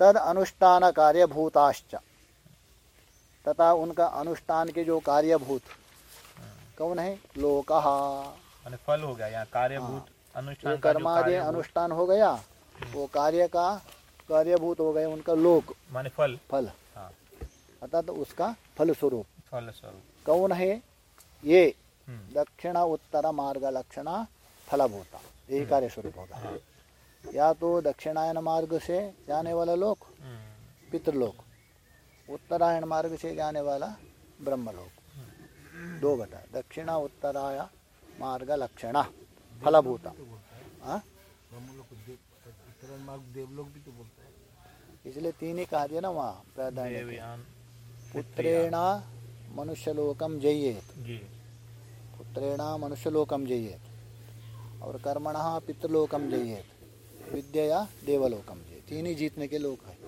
तद अनुष्ठान कार्यभूताश्च तथा उनका अनुष्ठान के जो कार्यभूत। कौन है? लोक। माने फल हो गया यहाँ कार्यभूत अनुष्ठान जो कर्मादि अनुष्ठान हो गया वो कार्य का कार्यभूत हो गए उनका लोक। माने फल। फल। हाँ। अर्थात उसका फल स्वरूप फल स्वरूप कौन है? ये। हम्म, दक्षिण उत्तर मार्ग लक्षण फलभूता। यही कार्य स्वरूप होगा। या तो दक्षिणायन मार्ग से जाने वाला लोक हम्म, पितृलोक। उत्तरायण मार्ग से जाने वाला ब्रह्मलोक। दो बता दक्षिण उत्तराय मार्ग लक्षण फलभूता। हाँ? तो बोलता है। इसलिए तीन ही कहा दिया ना वहाँ प्राधान्य पुत्रेण मनुष्यलोकम जयेत। जी। पुत्रेण मनुष्यलोकम जयेत। और कर्मण पितृलोकम जयेत। विद्या देवलोकम जय तीन ही जीतने के लोक है।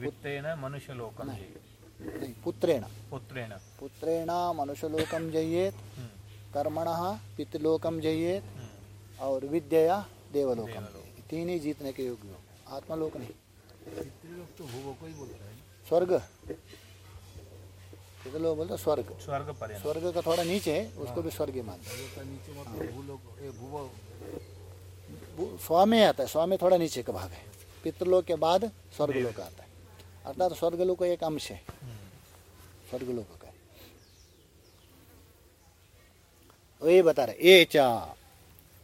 वित्तेन मनुष्य लोकम नहीं। पुत्रेण। पुत्रेण। पुत्रेण मनुष्यलोकम जयेत हम्म, कर्मण पितृलोकम जयेत हम्म, और विद्या देवलोकम देवलोक। तीन ही जीतने के योग्य लोग आत्मलोक नहीं। पितृलोक तो को ही बोलता है। स्वर्ग। पितृलोक बोलते स्वर्ग। स्वर्ग पर्यंत। स्वर्ग का थोड़ा नीचे है उसको भी स्वर्ग ही। मानते हैं मतलब वो स्वामी आता है स्वामी थोड़ा नीचे का भाग है। पितृलोक के बाद स्वर्ग स्वर्गलोक आता है। अर्थात स्वर्गलोक का एक अंश है स्वर्गलोक का वही बता रहे ये चा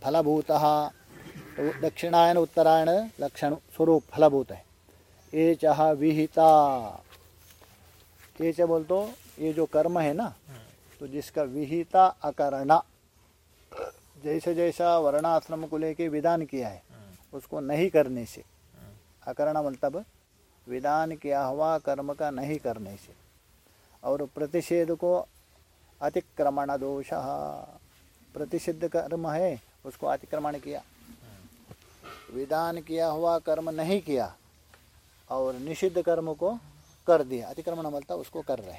फलभूत तो दक्षिणायन, उत्तरायण लक्षण स्वरूप फलभूत है ये चाह विहिता. ये च बोल तो ये जो कर्म है ना तो जिसका विहिता अकरणा, जैसे जैसा वर्णाश्रम को लेके विधान किया है, उसको नहीं करने से, अकरण मतलब विधान किया हुआ कर्म का नहीं करने से। और प्रतिषेध को अतिक्रमण दोष प्रतिषिद्ध कर्म है उसको अतिक्रमण किया। विधान किया हुआ कर्म नहीं किया और निषिद्ध कर्म को कर दिया। अतिक्रमण मतलब उसको कर रहे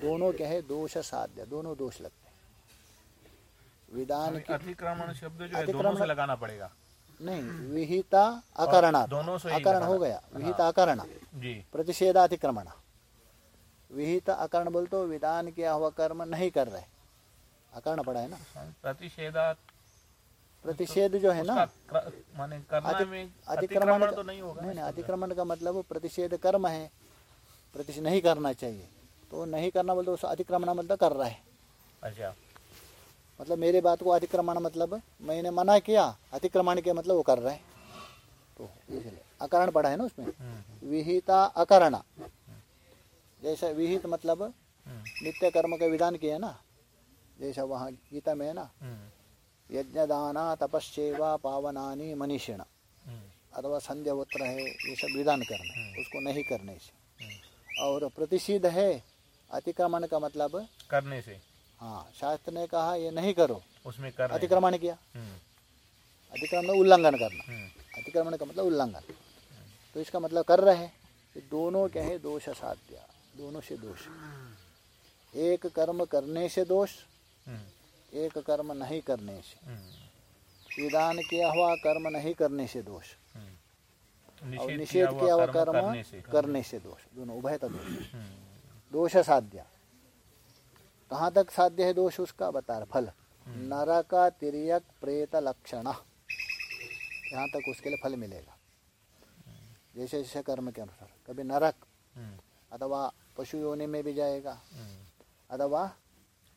दोनों क्या है? दोष साध्य दोनों दोष लगते हैं। विधान अतिक्रमण शब्द जो है दोनों से लगाना पड़ेगा। नहीं विहिता अकरणा दोनों से अकरण हो गया। विहिता अकरण। प्रतिषेधातिक्रमण। विहित अकरण बोल तो विधान किया हुआ कर्म नहीं कर रहे। अकर्ण पड़ा है ना? प्रतिषेधा प्रतिषेध जो है ना? माने करना अतिक्रमण अतिक्रमण तो नहीं होगा। नहीं नहीं अतिक्रमण का मतलब प्रतिषेध कर्म है। प्रतिषेध नहीं करना चाहिए। तो नहीं करना बोलते उस अतिक्रमण मतलब कर रहा। है अच्छा। मतलब मेरे बात को अतिक्रमण मतलब मैंने मना किया अतिक्रमण के मतलब वो कर रहे है। तो इसलिए अकरण पड़ा है ना उसमें। हम्म, विहिता अकरण। जैसा विहित मतलब हम्म, नित्य कर्म का विधान किया ना जैसा वहाँ गीता में है ना यज्ञ दाना तपस्सेवा पावनानी मनीषिण। हम्म, अथवा संध्यावत्र है ये सब विधान करना उसको नहीं करने से। और प्रतिषिध है अतिक्रमण का मतलब करने से। हाँ शास्त्र ने कहा ये नहीं करो। उसमें कर अतिक्रमण किया। हम्म, अतिक्रमण उल्लंघन करना। हम्म, अतिक्रमण का मतलब उल्लंघन। तो इसका मतलब कर रहे हैं। दोनों क्या है दोष साध्य दोनों से दोष। एक कर्म करने से दोष हम्म, एक कर्म नहीं करने से। विधान किया हुआ कर्म नहीं करने से दोष। और निषेध किया हुआ कर्म करने से। दोष। दोनों उभयता दोष। हम्म, दोष साध्य कहाँ तक साध्य है दोष उसका? बता रहे फल। नरक तिरक प्रेत लक्षण। यहाँ तक उसके लिए फल मिलेगा। जैसे जैसे कर्म के अनुसार। कभी नरक हम्म, अथवा पशु योनि में भी जाएगा। हम्म। अथवा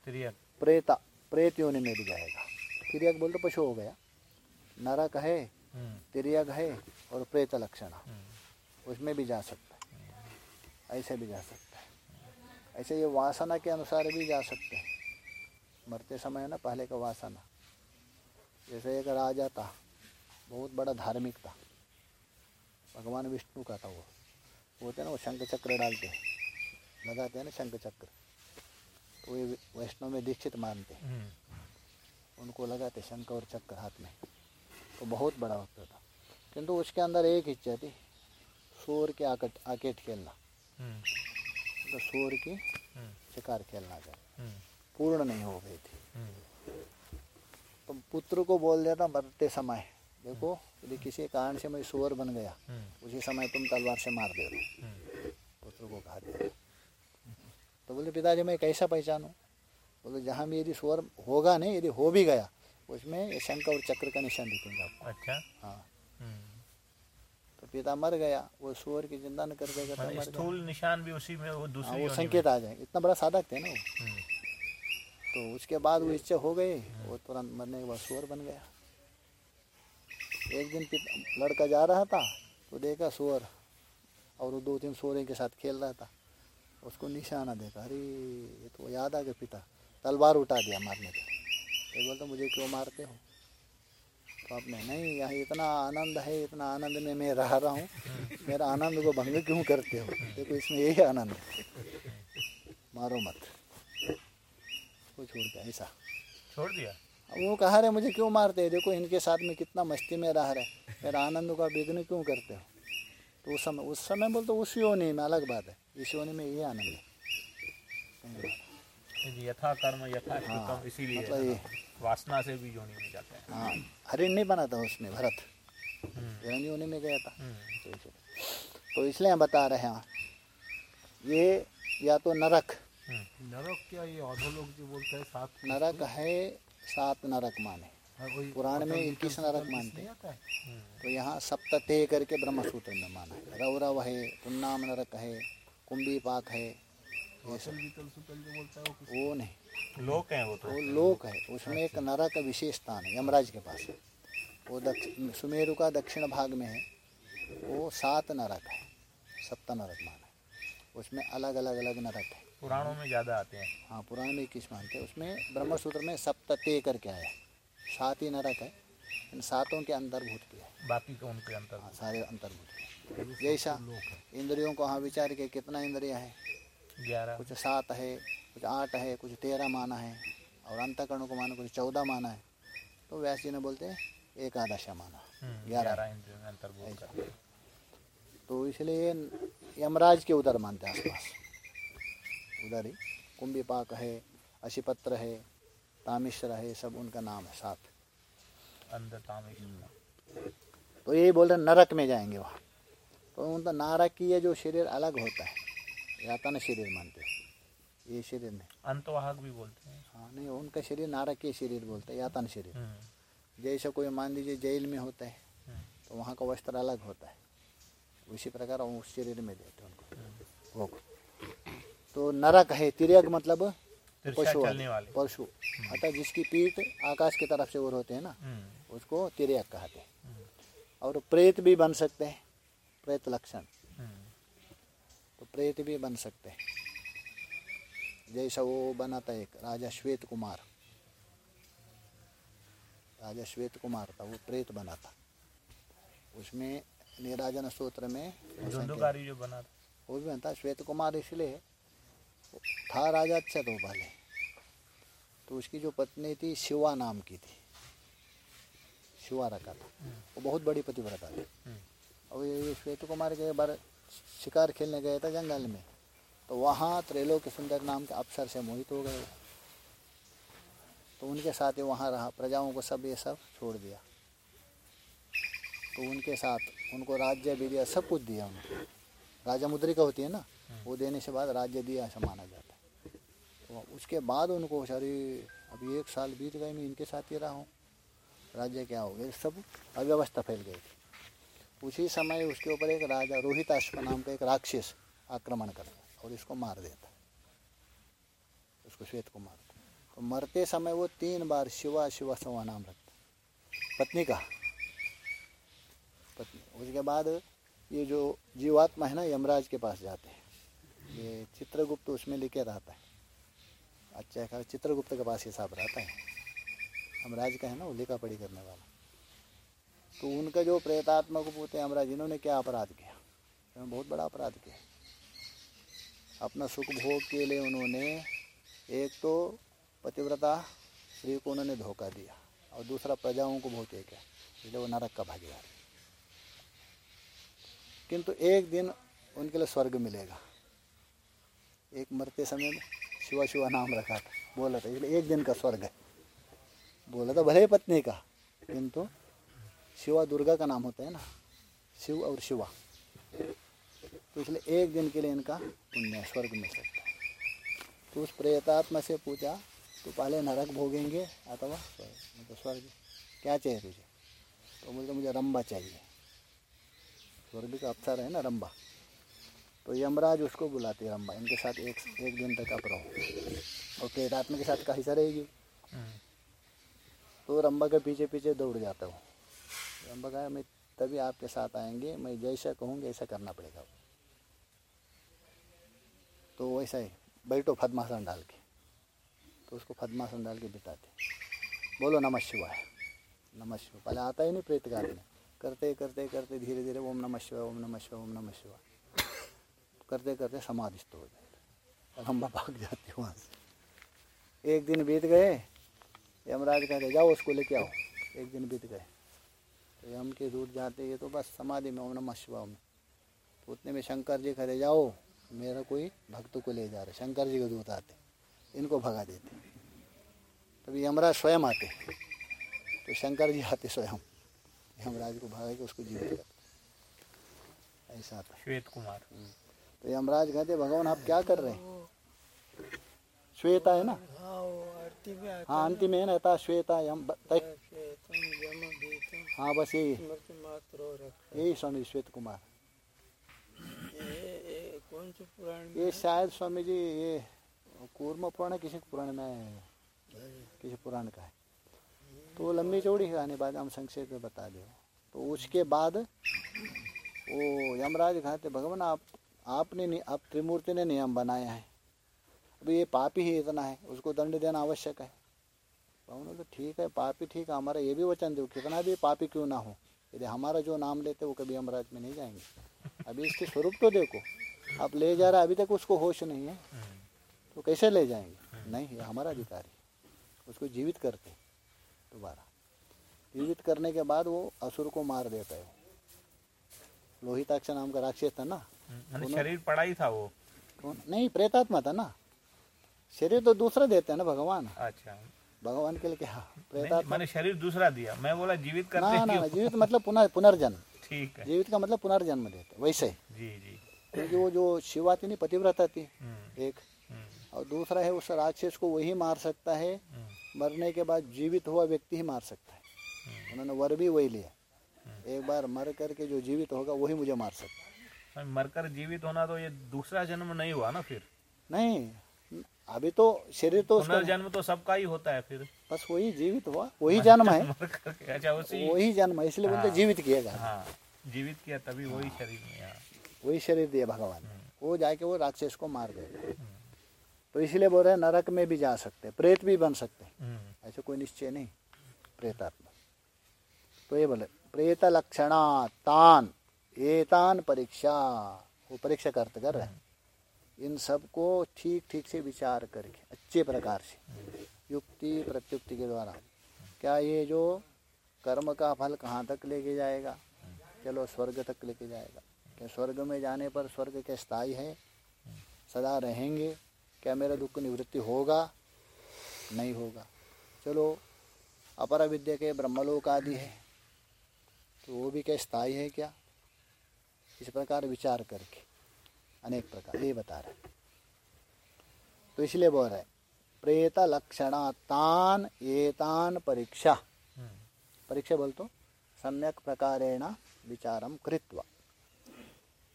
तिर्यक। प्रेत प्रेत योनि में भी जाएगा। तिरक बोल तो पशु हो गया। नरक है हम्म, तिरक है और प्रेत लक्षण। हम्म, उसमें भी जा सकता है। ऐसे भी जा सकता है। ऐसे ये वासना के अनुसार भी जा सकते हैं। मरते समय ना पहले का वासना। जैसे एक राजा था बहुत बड़ा धार्मिक था। भगवान विष्णु का था वो। होते हैं ना वो शंख चक्र डालते हैं। लगाते हैं ना शंख चक्र। तो ये वैष्णव में दीक्षित मानते हैं। हम्म, उनको लगाते शंख और चक्र हाथ में। तो बहुत बड़ा होता था। किंतु उसके अंदर एक इच्छा थी सूर के आकट आकेट खेलना। हम्म, तो सूर की हम्म, शिकार खेलना था हम्म, पूर्ण नहीं हो गई थी। हम्म, तो पुत्र को बोल देता मरते समय। देखो यदि किसी कारण से मैं सुअर बन गया हम्म, उसी समय तुम तलवार से मार दे रहे हम्म, पुत्र को कहा दिया। तो बोले पिताजी मैं कैसा पहचानूं? बोले जहाँ भी यदि सुअर होगा नहीं यदि हो भी गया उसमें शंख और चक्र का निशान दिखेगा आपको। अच्छा। हाँ। हम्म, पिता मर गया वो सुअर की ज़िंदा न कर देगा तो माने मर गया। स्थूल निशान भी उसी में वो हाँ, दूसरी वो संकेत आ जाएँगे। इतना बड़ा साधक थे ना वो। हम्म, तो उसके बाद वो इच्छा हो गई वो तुरंत मरने के बाद सुअर बन गया। एक दिन लड़का जा रहा था तो देखा सुअर और वो दो तीन सुअर के साथ खेल रहा था। उसको निशाना देखा अरे ये तो याद आ गया पिता तलवार उठा दिया मारने के ये बोलता मुझे क्यों मारते हो? तो आपने नहीं यहाँ इतना आनंद है इतना आनंद में मैं रह रहा हूँ। मेरा आनंद को भंग क्यों करते हो? देखो इसमें यही आनंद है। मारो मत। वो छोड़ के ऐसा। छोड़ दिया? अब वो कहा रहे मुझे क्यों मारते हो? देखो इनके साथ में कितना मस्ती में रह रहे मेरा आनंद का विघ्न क्यों करते हो? तो उस समय उस समय बोल तो उस योनि में अलग बात है। इस योनि में ये आनंद है। यथा कर्म यथा हाँ, इसीलिए मतलब वासना से भी योनि में जाते हैं। हाँ हरिण नहीं बना था उसमें भरत। हम्म, हिरण योनि में गया था। हम्म, तो इसलिए- हम बता रहे हैं ये या तो नरक। नरक क्या ये अधोलोक जो बोलते हैं सात नरक है सात नरक माने। हाँ, पुराण में इक्कीस नरक मानते हैं। तो यहाँ सप्तते करके ब्रह्म सूत्र में माना है। रौरव है पुन्नाम नरक है कुंभी पाक है वो नहीं। लोक है वो तो। वो लोक है उसमें एक नरक विशेष स्थान है यमराज के पास है। वो दक्ष सुमेरु का दक्षिण भाग में है। वो सात नरक है सप्त नरक माना है। उसमें अलग अलग अलग नरक है। पुराणों में ज़्यादा आते हैं। हाँ पुराण में इक्कीस मानते हैं? उसमें ब्रह्मसूत्र में सप्तते करके आया है। सात ही नरक है इन सातों के अंतर्भूत किया है। बाकी तो उनके अंतर हाँ सारे अंतर्भूत जैसा इंद्रियों को हाँ विचार के कितना इंद्रिया है? ग्यारह। कुछ सात है कुछ आठ है कुछ तेरह माना है और अंतकरणों को माना कुछ चौदह माना है। तो व्यास जी ने बोलते हैं एकादश माना हम्म, ग्यारह। तो इसलिए यमराज के उधर मानते हैं आसपास। उधर ही कुंभी पाक है अशिपत्र है तामिश्र है सब उनका नाम है सात। अंदर तो यही बोल रहे नरक में जाएँगे वहाँ। तो उनका नारक की ये जो शरीर अलग होता है। यातन शरीर मानते. हैं ये शरीर नहीं. अंतवाहक भी बोलते हैं. हाँ नहीं उनका शरीर नारकीय शरीर बोलते हैं. यातन शरीर. हम्म, जैसे कोई मान लीजिए जेल में होता है हम्म, तो वहाँ का वस्त्र अलग होता है. उसी प्रकार उस शरीर में देते हैं उनको. भोग. तो नरक है तिरक मतलब पशु चलने वाले. पशु. अतः जिसकी पीठ आकाश की तरफ़ से और होते हैं ना हम्म, उसको तिरक कहते हैं. और प्रेत भी बन सकते हैं. प्रेत लक्षण. हम्म, तो प्रेत भी बन सकते हैं। जैसा वो बना था एक राजा श्वेत कुमार। राजा श्वेत कुमार था वो प्रेत बना था उसमें निराजन सूत्र में जो बना था। वो भी बनता श्वेत कुमार इसलिए था राजा अच्छा तो पहले तो उसकी जो पत्नी थी शिवा नाम की थी। शिवा रखा था। वो बहुत बड़ी पतिव्रता थी। हम्म, और ये श्वेत कुमार के बार शिकार खेलने गए थे जंगल में तो वहाँ त्रैलोक्य सुंदर नाम के अफसर से मोहित हो गए। तो उनके साथ ही वहाँ रहा प्रजाओं को सब ये सब छोड़ दिया। तो उनके साथ उनको राज्य भी दिया सब कुछ दिया उनको। राजा मुद्रिका होती है ना वो देने से बाद राज्य दिया ऐसा माना जाता है। तो उसके बाद उनको सारी अभी एक साल बीत गए मैं इनके साथ ही रहा हूँ। राज्य क्या हो गया सब अव्यवस्था फैल गई थी। उसी समय उसके ऊपर एक राजा रोहिताश्व नाम का एक राक्षस आक्रमण करता और इसको मार देता उसको श्वेत को मारता तो मरते समय वो तीन बार शिवा शिवा सवा नाम रखता पत्नी का पत्नी। उसके बाद ये जो जीवात्मा है ना, यमराज के पास जाते हैं। ये चित्रगुप्त उसमें लिखे रहता है। अच्छा है चित्रगुप्त के पास हिसाब रहता है। यमराज का है ना, वो लिखा पढ़ी करने वाला। तो उनका जो प्रेतात्मा को पूछते हैं यमराज इन्होंने क्या अपराध किया? इन्होंने बहुत बड़ा अपराध किया। अपना सुख भोग के लिए उन्होंने एक तो पतिव्रता स्त्री को उन्होंने धोखा दिया और दूसरा प्रजाओं को बहुत एक है इसलिए वो नरक का भागीदार किंतु एक दिन उनके लिए स्वर्ग मिलेगा। एक मरते समय में शिवा शिवा नाम रखा था। बोला था, इसलिए एक दिन का स्वर्ग है। बोला था, भले पत्नी का, किंतु शिवा दुर्गा का नाम होता है ना? शिव और शिवा। तो इसलिए एक दिन के लिए इनका पुण्य स्वर्ग मिल सकता है। तो उस प्रेतात्मा से पूछा तो पहले नरक भोगेंगे अथवा स्वर्ग मतलब स्वर्ग? क्या चाहिए तुझे? तो बोलते मुझे रंबा चाहिए। स्वर्ग का अवसर है ना रंबा। तो यमराज उसको बुलाते हैं रंबा। इनके साथ एक एक दिन तक आप रहो। और प्रेतात्मा के साथ कहीं रहेगी। हम्म, तो रंबा के पीछे पीछे दौड़ जाता हूँ। रंबा कहा मैं तभी आपके साथ आएँगे। मैं जैसा कहूँगी, ऐसा करना पड़ेगा। तो वैसा ही बैठो फदमासन डाल के। तो उसको फदमासन डाल के बिठाते। बोलो, नमः शिवाय। नमः शिवाय। पहले आता ही नहीं प्रेत का आदमी करते करते करते धीरे धीरे, ओम नमः शिवाय, ओम नमः शिवाय, ओम नमः शिवाय। करते करते समाधिस्थ हो जाते रंबा भाग जाते वहाँ से। एक दिन बीत गए, यमराज कहते जाओ उसको लेके आओ। एक दिन बीत गए। तो यम के दूत जाते ये तो बस समाधि में ओम नमः शिवाय में। तो उतने में शंकर जी कहते जाओ मेरा कोई भक्त को ले जा रहे शंकर जी के दूत आते इनको भगा देते तभी यमराज स्वयं आते तो शंकर जी आते स्वयं। यमराज को भगा के उसको जीवित करते ऐसा था। श्वेत कुमार। तो यमराज कहते भगवान आप क्या कर रहे हैं? श्वेता है ना? हाँ वो आरती में आता हाँ अंतिम है ना था श्वेता यम हाँ बस यही यही स्वामी श्वेत कुमार। ये ये कौन से पुराण ये शायद स्वामी जी ये कूर्म पुराण है, किसी पुराण में है, किसी पुराण का है। तो लंबी चौड़ी आने बाद हम संक्षेप में बता दो। तो उसके बाद वो यमराज कहते भगवान आप आपने आप त्रिमूर्ति ने नियम बनाया है। अभी ये पापी ही इतना है उसको दंड देना आवश्यक है। भगवान तो ठीक है पापी ठीक है हमारा ये भी वचन दो कितना भी पापी क्यों ना हो। यदि हमारा जो नाम लेते वो कभी यमराज में नहीं जाएँगे। अभी इसके स्वरूप तो देखो आप ले जा रहा अभी तक उसको होश नहीं है। तो कैसे ले जाएँगे? नहीं ये हमारा अधिकार है। उसको जीवित करते दोबारा। जीवित करने के बाद वो असुर को मार देता है। लोहिताक्ष नाम का राक्षस था ना? शरीर पड़ा ही था वो। नहीं प्रेतात्मा था ना। शरीर तो दूसरा देते हैं ना भगवान। अच्छा। भगवान के लिए क्या? प्रेतात्मा? मैंने शरीर दूसरा दिया। मैं बोला जीवित करते ना ना ना जीवित मतलब पुनः पुनर्जन्म। ठीक है। जीवित का मतलब पुनर्जन्म देते वैसे। जी जी। क्योंकि वो जो शिवा थी नहीं पतिव्रता थी हम्म, एक हम्म, और दूसरा है उस राक्षस को वही मार सकता है। हम्म, मरने के बाद जीवित हुआ व्यक्ति ही मार सकता है। उन्होंने वर भी वही लिया। एक बार मर करके जो जीवित होगा वही मुझे मार सकता है। मरकर जीवित होना तो ये दूसरा जन्म नहीं हुआ ना फिर? नहीं अभी तो शरीर तो उसका पुनर्जन्म तो सबका ही होता है फिर। बस वही जीवित हुआ वही जन्म है। अच्छा उसी वही जन्म है इसलिए बोलते हाँ। जीवित किएगा हाँ। जीवित किया तभी वही शरीर में हाँ। वही शरीर दिया भगवान। वो जाके वो राक्षस को मार देगा तो इसलिए बोल रहे हैं नरक में भी जा सकते हैं प्रेत भी बन सकते हैं। हम्म, ऐसे कोई निश्चय नहीं प्रेतात्मा। तो ये बोले प्रेत लक्षणा तान एतान परीक्षा वो परीक्षा करते कर रहे हैं। इन सबको ठीक ठीक से विचार करके, अच्छे प्रकार से। युक्ति, प्रत्युक्ति के द्वारा। क्या ये जो कर्म का फल कहाँ तक लेके जाएगा? चलो स्वर्ग तक लेके जाएगा। क्या स्वर्ग में जाने पर स्वर्ग के स्थायी है? सदा रहेंगे। क्या मेरा दुख निवृत्ति होगा? नहीं होगा। चलो, अपर विद्या के ब्रह्मलोक आदि है। तो वो भी क्या स्थायी है क्या? इस प्रकार विचार करके। अनेक प्रकार। ये बता रहे तो इसलिए बोल रहे प्रेत लक्षणा तान एतान परीक्षा। परीक्षा बोल तो सम्यक प्रकारेण विचारम कृत्वा।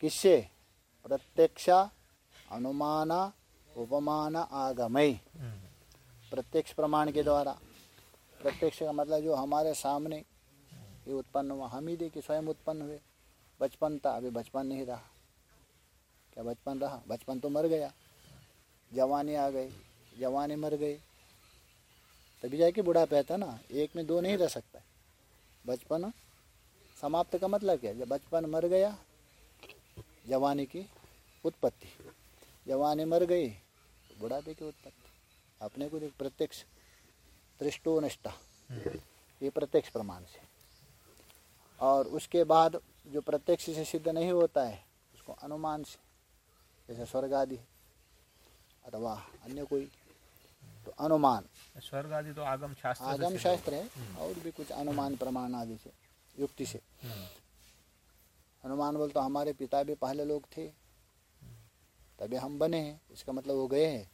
किससे, प्रत्यक्ष अनुमान, उपमान, आगमय। प्रत्यक्ष प्रमाण के द्वारा। प्रत्यक्ष का मतलब जो हमारे सामने ये उत्पन्न हुआ। हम ही देखिए, स्वयं उत्पन्न हुए। बचपन था, अभी बचपन नहीं रहा। क्या बचपन रहा? बचपन तो मर गया। जवानी आ गई। जवानी मर गई। तभी जाके बुढ़ापा था ना। एक में दो नहीं रह सकता। बचपन समाप्त का मतलब क्या? जब बचपन मर गया, जवानी की उत्पत्ति। जवानी मर गई, बुढ़ापे की उत्पत्ति। अपने को देख प्रत्यक्ष दृष्टो नष्टा ये प्रत्यक्ष प्रमाण से। और उसके बाद जो प्रत्यक्ष से सिद्ध नहीं होता है, उसको अनुमान से। जैसे स्वर्ग आदि अथवा अन्य कोई तो अनुमान। स्वर्ग आदि तो आगम शास्त्र आगम शास्त्र है और भी कुछ अनुमान प्रमाण आदि से युक्ति से। हम्म, अनुमान बोल तो हमारे पिता भी पहले लोग थे तभी हम बने हैं इसका मतलब वो गए हैं।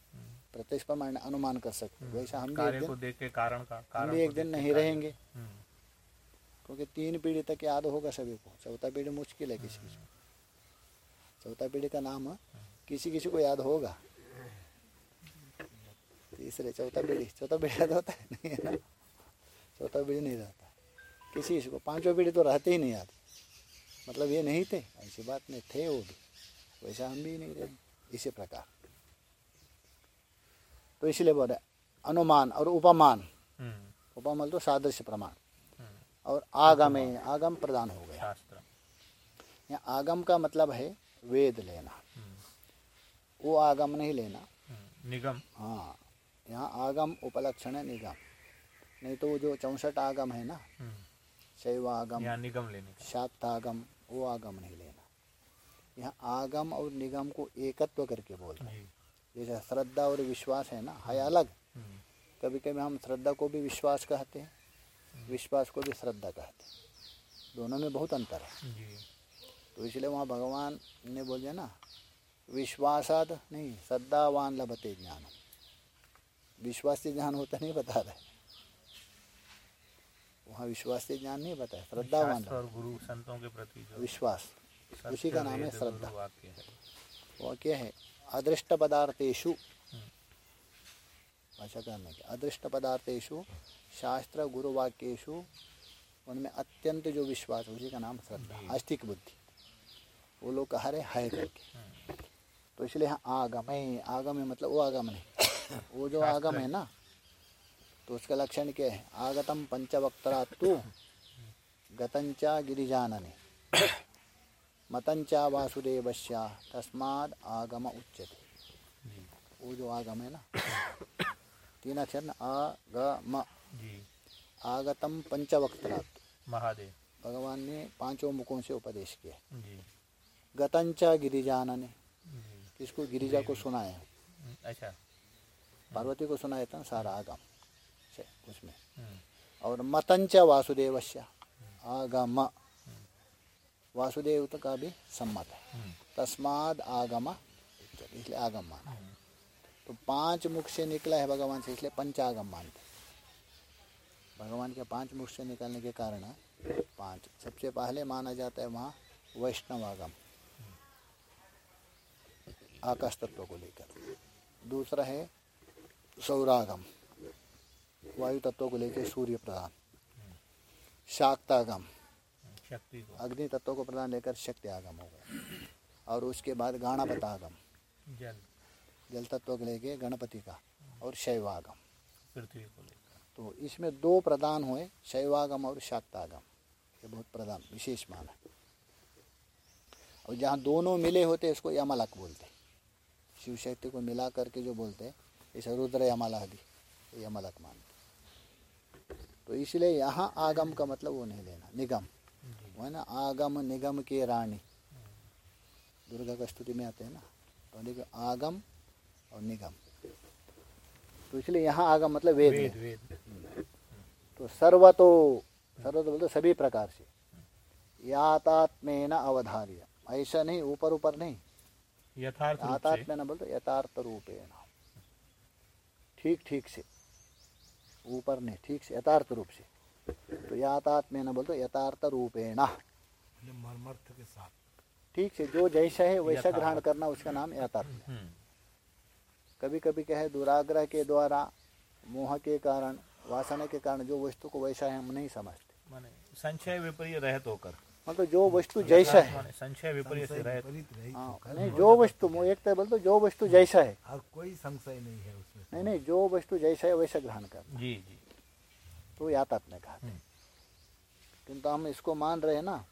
प्रत्यक्ष प्रमाण अनुमान कर सकते हैं। वैसा हम भी एक दिन देख के कारण का हम कारण भी एक दिन नहीं रहेंगे। हम्म, क्योंकि तीन पीढ़ी तक याद होगा सभी को। चौथा पीढ़ी मुश्किल है किसी को। चौथा पीढ़ी का नाम किसी किसी को याद होगा। तीसरे चौथा पीढ़ी चौथा पीढ़ी याद होता है? नहीं है ना? चौथा पीढ़ी नहीं रहता। किसी किसी को पांचवा पीढ़ी तो रहते ही नहीं याद। मतलब ये नहीं थे ऐसी बात नहीं थे वो भी। वैसा हम भी नहीं रहे इसी प्रकार। तो इसलिए बोले अनुमान और उपमान। हम्म, उपमान तो सादृश्य प्रमाण। हम्म, और आगम आगम प्रदान हो गया। आगम का मतलब है वेद लेना। हम्म, वो आगम नहीं लेना। हम्म, निगम। हाँ यहाँ आगम उपलक्षण है निगम। नहीं तो वो जो चौसठ आगम है ना हम्म, शैव आगम निगम लेने सात आगम वो आगम नहीं लेना। यहाँ आगम और निगम को एकत्व करके बोलते हैं। जैसे श्रद्धा और विश्वास है ना है अलग। हम्म, कभी कभी हम श्रद्धा को भी विश्वास कहते हैं विश्वास को भी श्रद्धा कहते हैं। दोनों में बहुत अंतर है। जी। तो इसलिए वहाँ भगवान ने बोले ना विश्वासाद नहीं श्रद्धावान लभते ज्ञान विश्वास से ज्ञान होता नहीं बता रहे। वहाँ विश्वास से ज्ञान नहीं बताया श्रद्धावान और गुरु संतों के प्रति जो विश्वास। उसी का नाम है श्रद्धा। वाक्य है। वो क्या है अदृष्ट पदार्थेशु भाषा करने के अदृष्ट पदार्थेशु शास्त्र गुरु वाक्येशु उनमें अत्यंत जो विश्वास उसी का नाम श्रद्धा। आस्तिक बुद्धि। वो लोग कहा रहे है करके। तो इसलिए यहाँ आगम है आगम है मतलब वो आगम है वो जो आगम है ना तो उसका लक्षण क्या है? आगतम पंचवक्तरा तु गतंचा गिरिजानने। मतंचा वासुदेवस्या तस्माद आगम उच्यते। वो जो आगम है ना तीन अक्षर ना आगम जी। आगतम पंचवक्तरात् महादेव। भगवान ने पाँचों मुखों से उपदेश किया। गतंचा गिरिजानने। जी किसको गिरिजा को सुनाया। हम्म, अच्छा। पार्वती को सुनाया था सारा आगम। से उसमें। हम्म, और मतंच वासुदेवस्य आगम। वासुदेव का भी सम्मत है। हम्म, तस्माद आगम इसलिए आगम माना तो पाँच मुख से निकला है भगवान से इसलिए पंचागम मानते भगवान के पाँच मुख से निकलने के कारण पाँच। सबसे पहले माना जाता है वहाँ वैष्णव आगम आकाश तत्व को लेकर। दूसरा है सौरागम वायु तत्व को लेकर सूर्य प्रधान शाक्तागम। शक्ति अग्नि तत्व को प्रदान लेकर शक्ति आगम हो गया। और उसके बाद गाणापतागम जल। जल तत्व को लेके गणपति का और शैवागम। पृथ्वी को लेकर। तो इसमें दो प्रधान हुए शैवागम और शाक्तागम। ये बहुत प्रधान विशेष मान है। और जहाँ दोनों मिले होते इसको यमलक बोलते शिव शक्ति को मिला करके जो बोलते हैं इसे रुद्र यमला आदि यमलक मानते तो इसलिए यहाँ आगम का मतलब वो नहीं लेना निगम। वो है ना आगम निगम के रानी। दुर्गा का स्तुति में आते हैं ना तो देखो आगम और निगम। तो इसलिए यहाँ आगम मतलब वेद, वेद वेद। तो सर्वतो सर्वतो बोलते सभी प्रकार से। यातात्मे यातात्मेन अवधार्य ऐसा नहीं ऊपर ऊपर नहीं। यथार्थ बोलते यथार्थ रूपेण। ठीक ठीक से। ऊपर नहीं ठीक से यथार्थ रूप से। तो यातात्मेन बोलते यथार्थ रूपेण। मर्मर्थ के साथ। ठीक से जो जैसा है वैसा ग्रहण करना उसका नाम यथार्थ। कभी कभी कहे दुराग्रह के द्वारा मोह के कारण वासना के कारण जो वस्तु को वैसा है हम नहीं समझते। संशय विपरीत रहत होकर। मतलब जो वस्तु जैसा है। संशय विपरीत हाँ। नहीं जो वस्तु एक तो बोलते जो वस्तु जैसा है। और कोई संशय नहीं है उसमें। नहीं नहीं जो वस्तु जैसा है वैसा ग्रहण करना। जी जी। तो यातात ने कहा हम्म। किंतु हम इसको मान रहे हैं ना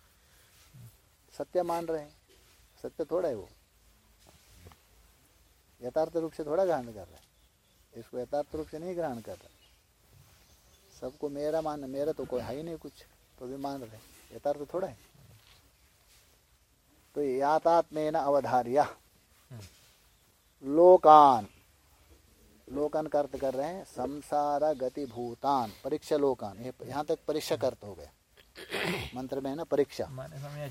सत्य मान रहे हैं। सत्य थोड़ा है वो। यथार्थ रूप से थोड़ा ग्रहण कर रहे हैं। इसको यथार्थ रूप से नहीं ग्रहण कर रहे। सबको मेरा मान मेरा तो कोई है ही नहीं कुछ तो भी मान रहे यथार्थ थोड़ा है। तो यातात्मेन अवधार्य। लोकान। लोकान का अर्थ कर रहे हैं संसार गति भूतान परीक्षा लोकान। यहाँ तक परीक्षा अर्थ हो गया। मंत्र में है ना परीक्षा।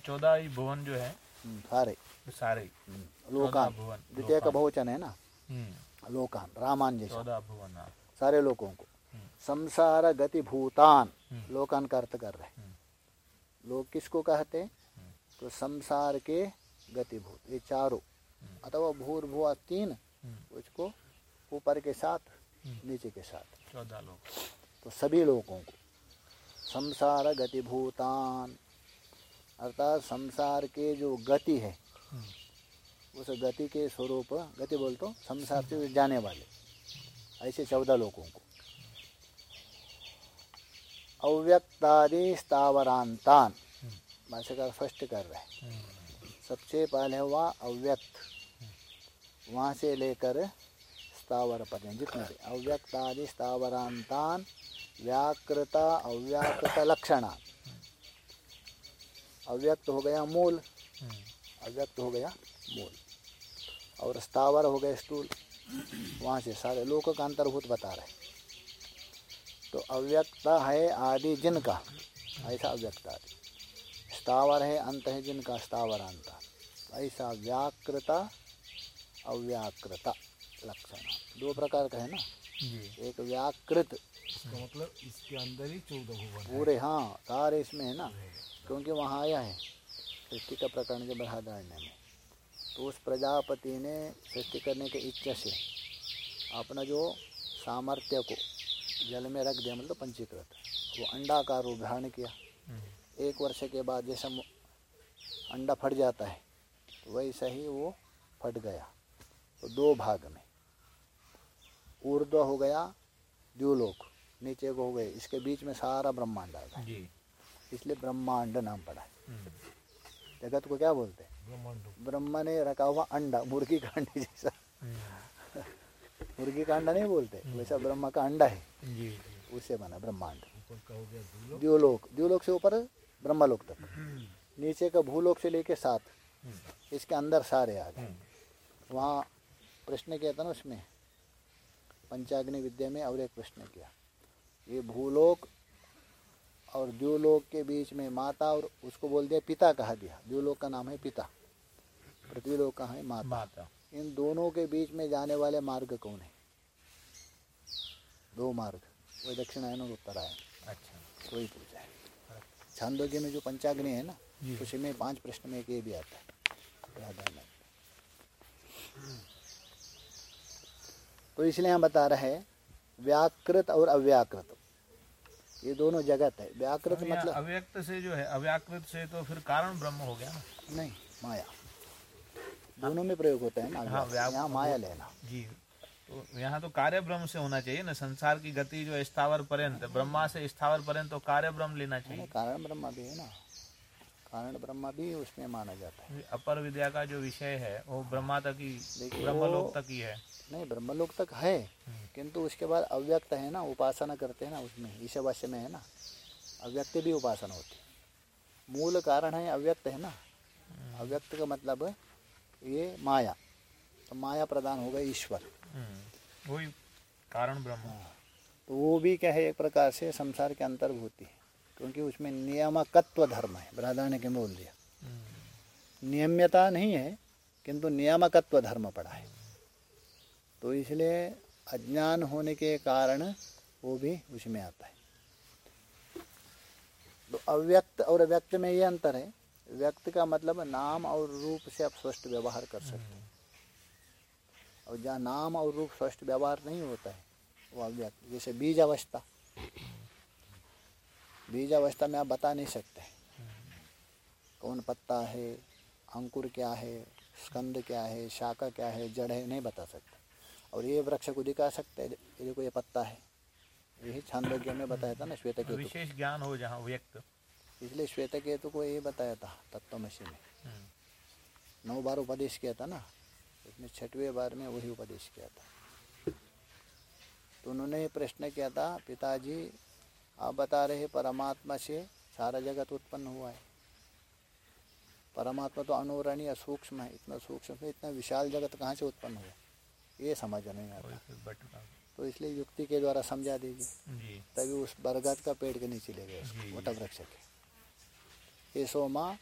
चौदह भुवन जो है हम्म, सारे। सारे। हम्म, लोकान। भुवन, द्वितीय का। बहुवचन है ना? हम्म, लोकान रामान जैसा। चौदह भुवन हाँ। सारे लोगों को। संसार गति भूतान। लोकान का अर्थ कर रहे हैं। लोग किसको कहते हैं? तो संसार के गतिभूत ये चारों। अथवा भूर भूर्भुआ तीन उसको ऊपर के साथ। नीचे के साथ चौदह लोग। तो सभी लोगों को संसार गति भूतान अर्थात संसार के जो गति है उस गति के स्वरूप गति बोलते हो? संसार से जाने वाले। ऐसे चौदह लोगों को। अव्यक्तादि स्थावरांतान भाष्यकार स्पष्ट कर रहे हैं। हम्म, सबसे पहले हुआ अव्यक्त। वहाँ से लेकर स्थावर पर्यंत जितने भी। अव्यक्तादि स्थावरांतान व्याकृता अव्याकृत लक्षणा अव्यक्त हो गया मूल। हम्म, अव्यक्त हो गया मूल। और स्थावर हो गए स्थूल। वहाँ से सारे लोक का अंतर्भूत बता रहे तो अव्यक्ता है आदि जिनका ऐसा अव्यक्ता आदि स्थावर है अंत है जिनका स्थावर अंत ऐसा व्याकृता अव्याकृता लक्षण दो प्रकार का है ना? एक व्याकृत। इसका मतलब इसके अंदर ही चौदह भुवन पूरे हाँ सारे इसमें है ना? क्योंकि वहाँ आया है सृष्टि का प्रकरण के बृहदारण्य में। तो उस प्रजापति ने सृष्टि करने के इच्छा से अपना जो सामर्थ्य को जल में रख दिया मतलब पंचीकृत। वो अंडा का रूप धारण किया। हम्म, एक वर्ष के बाद जैसा अंडा फट जाता है तो वैसा ही वो फट गया। तो दो भाग में। ऊर्ध्व हो गया द्यूलोक नीचे को हो गए। इसके बीच में सारा ब्रह्मांड आ गया। इसलिए ब्रह्मांड नाम पड़ा है। हम्म, जगत को क्या बोलते हैं? ब्रह्मा ने रखा हुआ अंडा मुर्गी का अंडे जैसा। हम्म, मुर्गी का अंडा नहीं बोलते वैसा ब्रह्मा का अंडा है। उससे बना ब्रह्मांड। द्यूलोक द्यूलोक से ऊपर ब्रह्मलोक तक। नीचे का भूलोक से लेके सात हम्म, इसके अंदर सारे आ गए। हम्म, वहाँ प्रश्न किया था ना उसमें पंचाग्नि विद्या में और एक प्रश्न किया। ये भूलोक और द्यूलोक के बीच में माता और उसको बोल दिया पिता कहा दिया द्यूलोक का नाम है पिता पृथ्वीलोक का है माता। माता। इन दोनों के बीच में जाने वाले मार्ग कौन है? दो मार्ग वही दक्षिणायन और उत्तरायण। अच्छा। वही पूछा है? छांदोग्य में जो पंचाग्नि है ना उसी में पाँच प्रश्न में एक ये भी आता है। में। तो इसलिए हम बता रहे हैं व्याकृत और अव्याकृत। ये दोनों जगत है। व्याकृत मतलब अव्यक्त से जो है अव्याकृत से तो फिर कारण ब्रह्म हो गया ना। नहीं माया। दोनों में प्रयोग होता है ना हाँ, यहाँ माया लेना। जी। तो यहाँ तो कार्य ब्रह्म से होना चाहिए ना संसार की गति जो स्थावर पर्यंत ब्रह्मा से स्थावर पर्यंत तो कार्य ब्रह्म लेना चाहिए। कारण ब्रह्मा भी है ना। कारण ब्रह्मा भी उसमें माना जाता है। अपर विद्या का जो विषय है वो ब्रह्मा तक ही ब्रह्मलोक तक ही है। नहीं ब्रह्मलोक तक है किंतु उसके बाद अव्यक्त है ना उपासना करते हैं ना उसमें ईशावास्य में है ना अव्यक्त भी उपासना होती है। मूल कारण है अव्यक्त है ना। अव्यक्त का मतलब ये माया। तो माया प्रदान हो गई ईश्वर। हम्म, वही कारण ब्रह्म। तो वो भी क्या है एक प्रकार से संसार के अंतर्भूति है क्योंकि उसमें नियामकत्व धर्म है बृहदारण्य के बोल दिया। हम्म, नियम्यता नहीं है किंतु नियामकत्व धर्म पड़ा है। तो इसलिए अज्ञान होने के कारण वो भी उसमें आता है। तो अव्यक्त और व्यक्त में ये अंतर है व्यक्त का मतलब नाम और रूप से आप स्वस्थ व्यवहार कर सकते हैं। और जहाँ नाम और रूप स्वस्थ व्यवहार नहीं होता है वह अव्यक्त जैसे बीज अवस्था। बीज अवस्था में आप बता नहीं सकते। कौन पत्ता है, अंकुर क्या है, स्कंद क्या है, शाखा क्या है, जड़ है, नहीं बता सकते। और ये वृक्ष को दिखा सकते हैं, ये ये पत्ता है। यही छांदोग्य में बताया था ना श्वेत विशेष ज्ञान हो जहाँ व्यक्त। इसलिए श्वेत केतु को ये बताया था तत्वमसी में। हम्म, नौ बार उपदेश किया था ना इसमें छठवें बार में वही उपदेश किया था। तो उन्होंने प्रश्न किया था पिताजी आप बता रहे हैं परमात्मा से सारा जगत उत्पन्न हुआ है। परमात्मा तो अनुरणीय सूक्ष्म है इतना सूक्ष्म है इतना विशाल जगत कहाँ से उत्पन्न हुआ ये समझ नहीं आता। वही तो इसलिए युक्ति के द्वारा समझा दीजिए। तभी उस बरगद का पेड़ के नीचे ले गए उसको जी। वट वृक्ष के ये सो माँ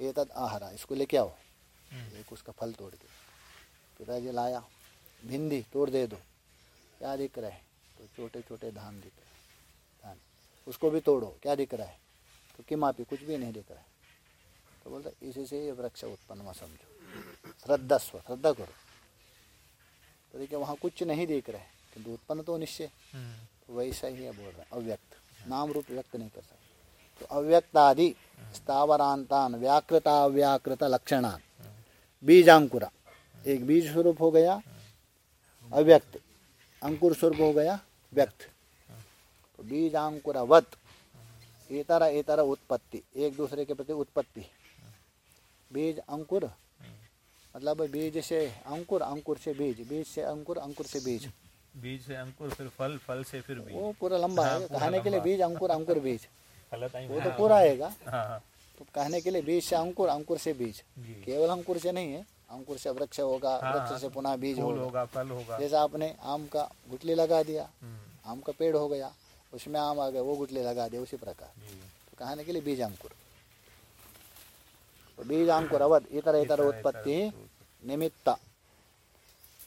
ये तद आहरा इसको लेके आओ। हम्म, एक उसका फल तोड़ के पिताजी लाया भिंडी तोड़ दे दो। क्या दिख रहा है? तो छोटे छोटे धान दिख रहे धान उसको भी तोड़ो। क्या दिख रहा है? तो कि मापी कुछ भी नहीं दिख रहा है। तो बोलता इसी से ये वृक्ष उत्पन्न हुआ समझो। श्रद्धास्व श्रद्धा करो। तो देखिए वहाँ कुछ नहीं दिख रहा है किंतु उत्पन्न तो निश्चय। हम्म, तो वैसा ही है बोल रहे हैं अव्यक्त। नाम रूप व्यक्त नहीं कर सकते। तो अव्यक्तादि स्थावरांतान व्याकृताव्याकृत लक्षणान बीजांकुरा एक बीज स्वरूप हो गया अव्यक्त। अंकुर स्वरूप हो गया व्यक्त। तो बीजांकुरवत इतर इतर उत्पत्ति एक दूसरे के प्रति उत्पत्ति। बीज अंकुर मतलब बीज से अंकुर अंकुर से बीज बीज से अंकुर अंकुर से बीज। बीज से अंकुर फिर फल फल से फिर बीज। वो पूरा लंबा हाँ, है कहने के लिए बीज अंकुर अंकुर बीज। वो तो पूरा आएगा। हाँ हाँ। तो कहने के लिए बीज से अंकुर अंकुर से बीज। केवल अंकुर से नहीं है अंकुर से वृक्ष होगा हाँ, वृक्ष से पुनः बीज होगा। फल होगा। जैसा आपने आम का गुटली लगा दिया हम्म, आम का पेड़ हो गया उसमें आम आ गया वो गुटली लगा दिया उसी प्रकार। तो कहने के लिए बीज अंकुर। तो बीज अंकुर अवध इतर इतर उत्पत्ति निमित्त।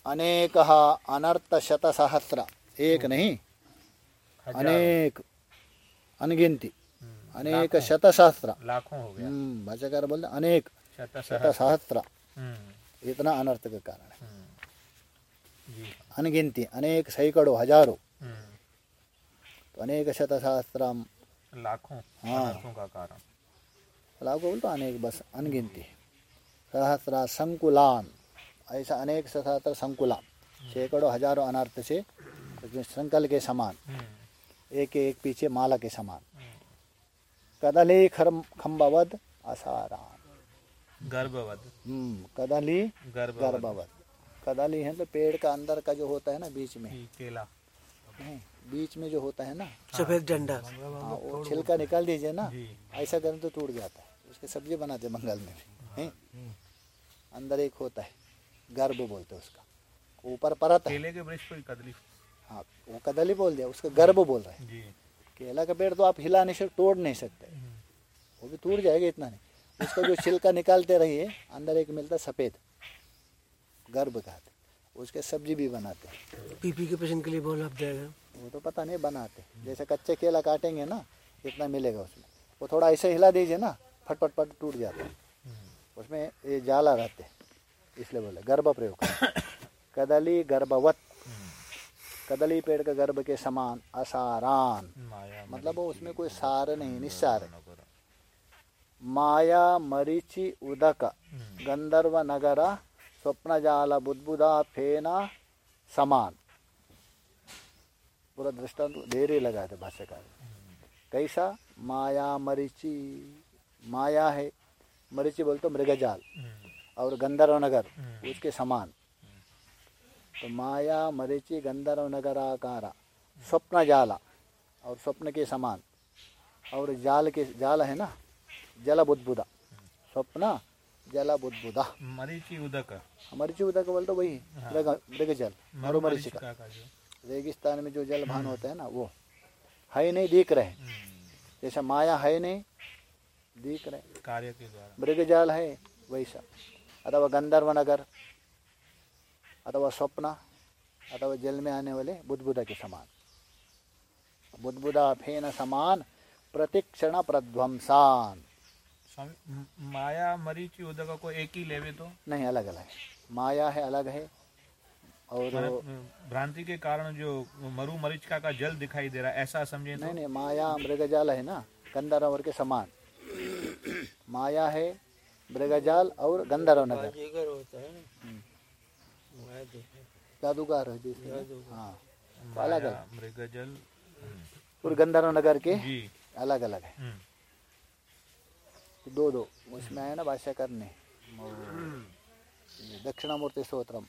अनेक अनर्थ शत सहस्र एक नहीं अनेक अनगिनती। अनेक लाखों, शत सहस्र लाखों हो गया। हम्म, भाषाकार बोलते अनेक शत शत सहस्र सहस्र हम्म, इतना अनर्थ का कारण है। हम्म, अनगिनती अनेक सैकड़ों हज़ारों। तो अनेक शत सहस्रम लाखों हाँ। का कारण। लाखों बोलते अनेक बस अनगिनती। सहस्रा संकुलान। ऐसा अनेक सहस्त्र संकुलान। सैकड़ों हज़ारों अनर्थ से संकल के समान। एक एक पीछे माला के समान। कदली खरम खम्बवद असारान गर्भवत हम्म कदली गर्भवत गर्भवत कदली है तो पेड़ का अंदर का जो होता है ना बीच में। केला। बीच में जो होता है ना। सफ़ेद डंडा हाँ वो छिलका निकाल दीजिए ना ऐसा करें तो टूट जाता है। उसके सब्ज़ी बनाते हैं बंगाल में भी हैं? अंदर एक होता है गर्भ बोलते हैं उसका। ऊपर परत है। केले के वृक्ष को कदली। हाँ वो कदली बोल दिया उसका गर्भ बोल रहे हैं। जी। केला का पेड़ तो आप हिला नहीं सकते तोड़ नहीं सकते। वो भी टूट जाएगा इतना नहीं। उसका जो छिलका निकालते रहिए अंदर एक मिलता सफ़ेद गर्भ कहते उसके सब्ज़ी भी बनाते हैं। पीपी के पेशेंट के लिए बहुत लाभदायक है वो तो पता नहीं बनाते जैसे कच्चे केला काटेंगे ना इतना मिलेगा उसमें। वो थोड़ा ऐसे हिला दीजिए ना फट फट फट टूट जाता है। उसमें ये जाला रहते हैं इसलिए बोले गर्भ प्रयोग। कदली गर्भवत। कदली पेड़ के गर्भ के समान असारान। मतलब वो उसमें कोई सार नहीं निस्सार। है माया मरीचि उदक गंधर्व नगर स्वप्न जाल बुद्बुदा फेना समान। पूरा दृष्टांत ढेर ही लगाए थे भाष्यकार कैसा? माया मरीचि माया है। मरीचि बोलते मृगजाल और गंधर्व नगर उसके समान। तो माया मरीचि गंधर्व नगर आकारा स्वप्न जाला और स्वप्न के समान। और जाल के जाल है ना? जल बुद्बुदा स्वप्न जल बुद्बुदा मरीचि उदक। मरीचि उदक बोलते वही मृग मृग जल मरु मरीचिका का रेगिस्तान में जो जल भान होता है ना वो। है नहीं दिख रहे। जैसा माया है नहीं दिख रहे। कार्य के द्वारा। मृग जाल है वैसा अथवा गंधर्व नगर अथवा स्वप्न अथवा जल में आने वाले बुद्बुदा के समान। बुद्बुदा फेन समान प्रतिक्षण प्रध्वंसान। माया मरीचि उदक को एक ही लेवे तो? नहीं अलग अलग है। माया है अलग है और भ्रांति के कारण जो मरु मरीचिका का जल दिखाई दे रहा है ऐसा समझे तो? नहीं नहीं माया मृगजाल है ना गंधर्व के समान। माया है मृगजाल और गंधर्व नगर। होता है देखने जादूगर है जैसे हाँ। तो अलग अलग मृगजल। और नगर के अलग अलग है। हम्म, तो दो दो। उसमें है ना भाष्य करने। दक्षिणामूर्ति स्त्रोत्रम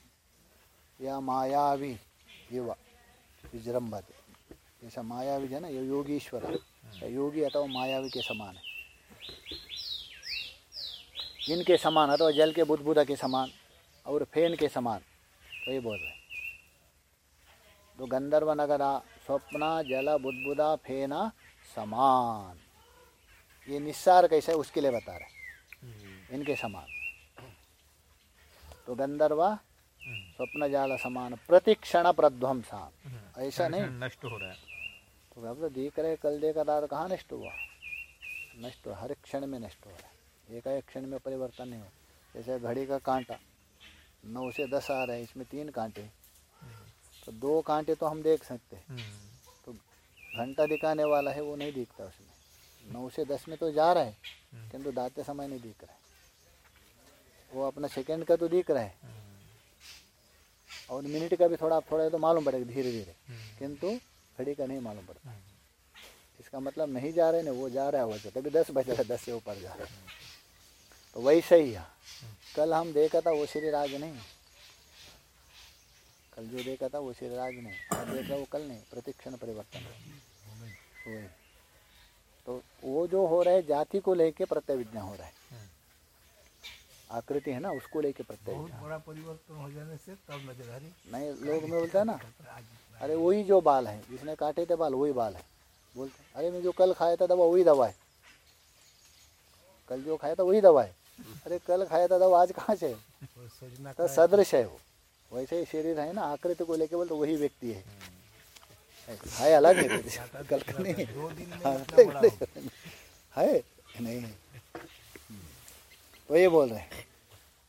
या मायावी युवा। विजृंभते। जैसा मायावी है ना ये योगीश्वर या योगी अथवा मायावी के समान है। इनके समान अथवा जल के बुदबुदा के समान और फेन के समान। तो ये बोल रहे तो गंधर्व नगरा स्वप्ना जल बुदबुदा फेना समान। ये निस्सार कैसे उसके लिए बता रहे इनके समान। तो गंधर्वा स्वप्न जाल समान प्रतिक्षण प्रध्वंसान हम्म, ऐसा नहीं। नष्ट हो रहा है। तो अब तो देख रहे कल देखा था तो कहाँ नष्ट हुआ? नष्ट हर क्षण में नष्ट हो रहा है। एक क्षण में परिवर्तन नहीं हो जैसे घड़ी का कांटा। नौ से दस आ रहे हैं इसमें तीन कांटे। तो दो कांटे तो हम देख सकते हैं। हम्म, तो घंटा दिखाने वाला है वो नहीं दिखता उसमें। नौ से दस में तो जा रहा है किंतु दाते समय नहीं दिख रहा है। वो अपना सेकंड का तो दिख रहा है। और मिनट का भी थोड़ा थोड़ा तो मालूम पड़ेगा धीरे धीरे किंतु घड़ी का नहीं मालूम पड़ता। इसका मतलब नहीं जा रहे ना वो जा रहा है वो कभी दस बज रहा है दस से ऊपर जा रहा है। तो वैसे ही। है कल हम देखा था वो श्री राज नहीं। कल जो देखा था वो श्री राज नहीं। आज देखा वो कल नहीं प्रतिक्षण परिवर्तन। वही तो वो जो हो रहा है जाति को लेके प्रत्यय विज्ञा हो रहा है। आकृति है ना उसको लेके प्रत्यय बहुत बड़ा परिवर्तन हो जाने से तब नज़र आ रही नहीं लोग में बोलता है ना अरे वही जो बाल है जिसने काटे थे बाल वही बाल है। बोलते अरे मैं जो कल खाया था दवा वही दवा है। कल जो खाया था वही दवा है। अरे कल खाया था दवा आज कहाँ से? तो सदृश है वो। वैसे ही शरीर है ना आकृति को लेके बोल तो वही व्यक्ति है। है अलग है। गलत नहीं। है में हाँ, नहीं है। तो ये बोल रहे हैं।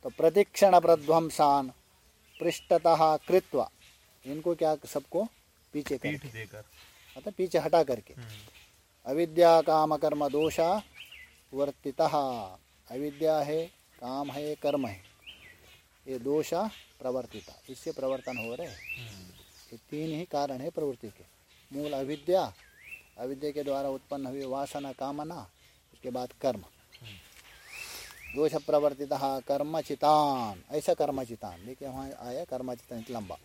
तो प्रतिक्षण प्रध्वंसान पृष्ठतः कृत्वा। इनको क्या सबको? पीछे कर मतलब पीछे हटा करके। अविद्या काम कर्म दोषा वर्तिता। अविद्या है, काम है, कर्म है। ये दोषा प्रवर्तिता, इससे प्रवर्तन हो रहे हैं। ये तीन ही कारण है प्रवृत्ति के। मूल अविद्या अविद्या के द्वारा उत्पन्न हुई वासना, कामना, उसके बाद कर्म। दोष प्रवर्तित कर्मचितान, ऐसा कर्मचितान। देखिए, वहाँ आया कर्म चितान लंबा।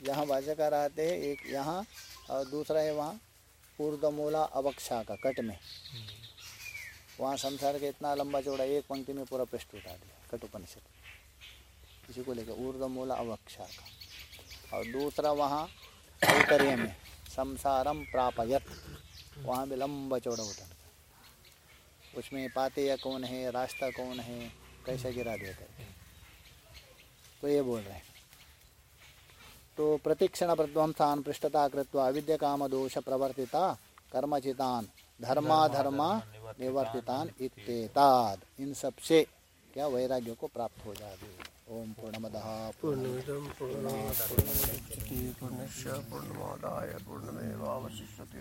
यहाँ भाष्यकार आते हैं, एक यहाँ और दूसरा है वहाँ ऊर्धमूला अवक्षा का, कट में। वहाँ संसार के इतना लंबा चौड़ा एक पंक्ति में पूरा पृष्ठ उठा दिया कट उपनिषद इसी को लेकर ऊर्द मूल अवक्षा का और दूसरा वहाँ उत्तरीय में संसारम प्रापयत। वहाँ भी लंबा चौड़ा उठा दिया उसमें पातेय कौन है, रास्ता कौन है, कैसे गिरा दिया करके। तो ये बोल रहे हैं। तो प्रतिक्षण प्रध्वंसान पृष्ठता कृत्वा अविद्य काम दोष प्रवर्तिता कर्मचितान। धर्माधर्मा निवर्तितान इत्येताद इन सबसे क्या वैराग्य को प्राप्त हो जाए ओम पूर्णमद। पूर्णमिदम पूर्णात् पूर्णमुदच्यते पूर्णस्य पूर्णमादाय पूर्णमेवावशिष्यते।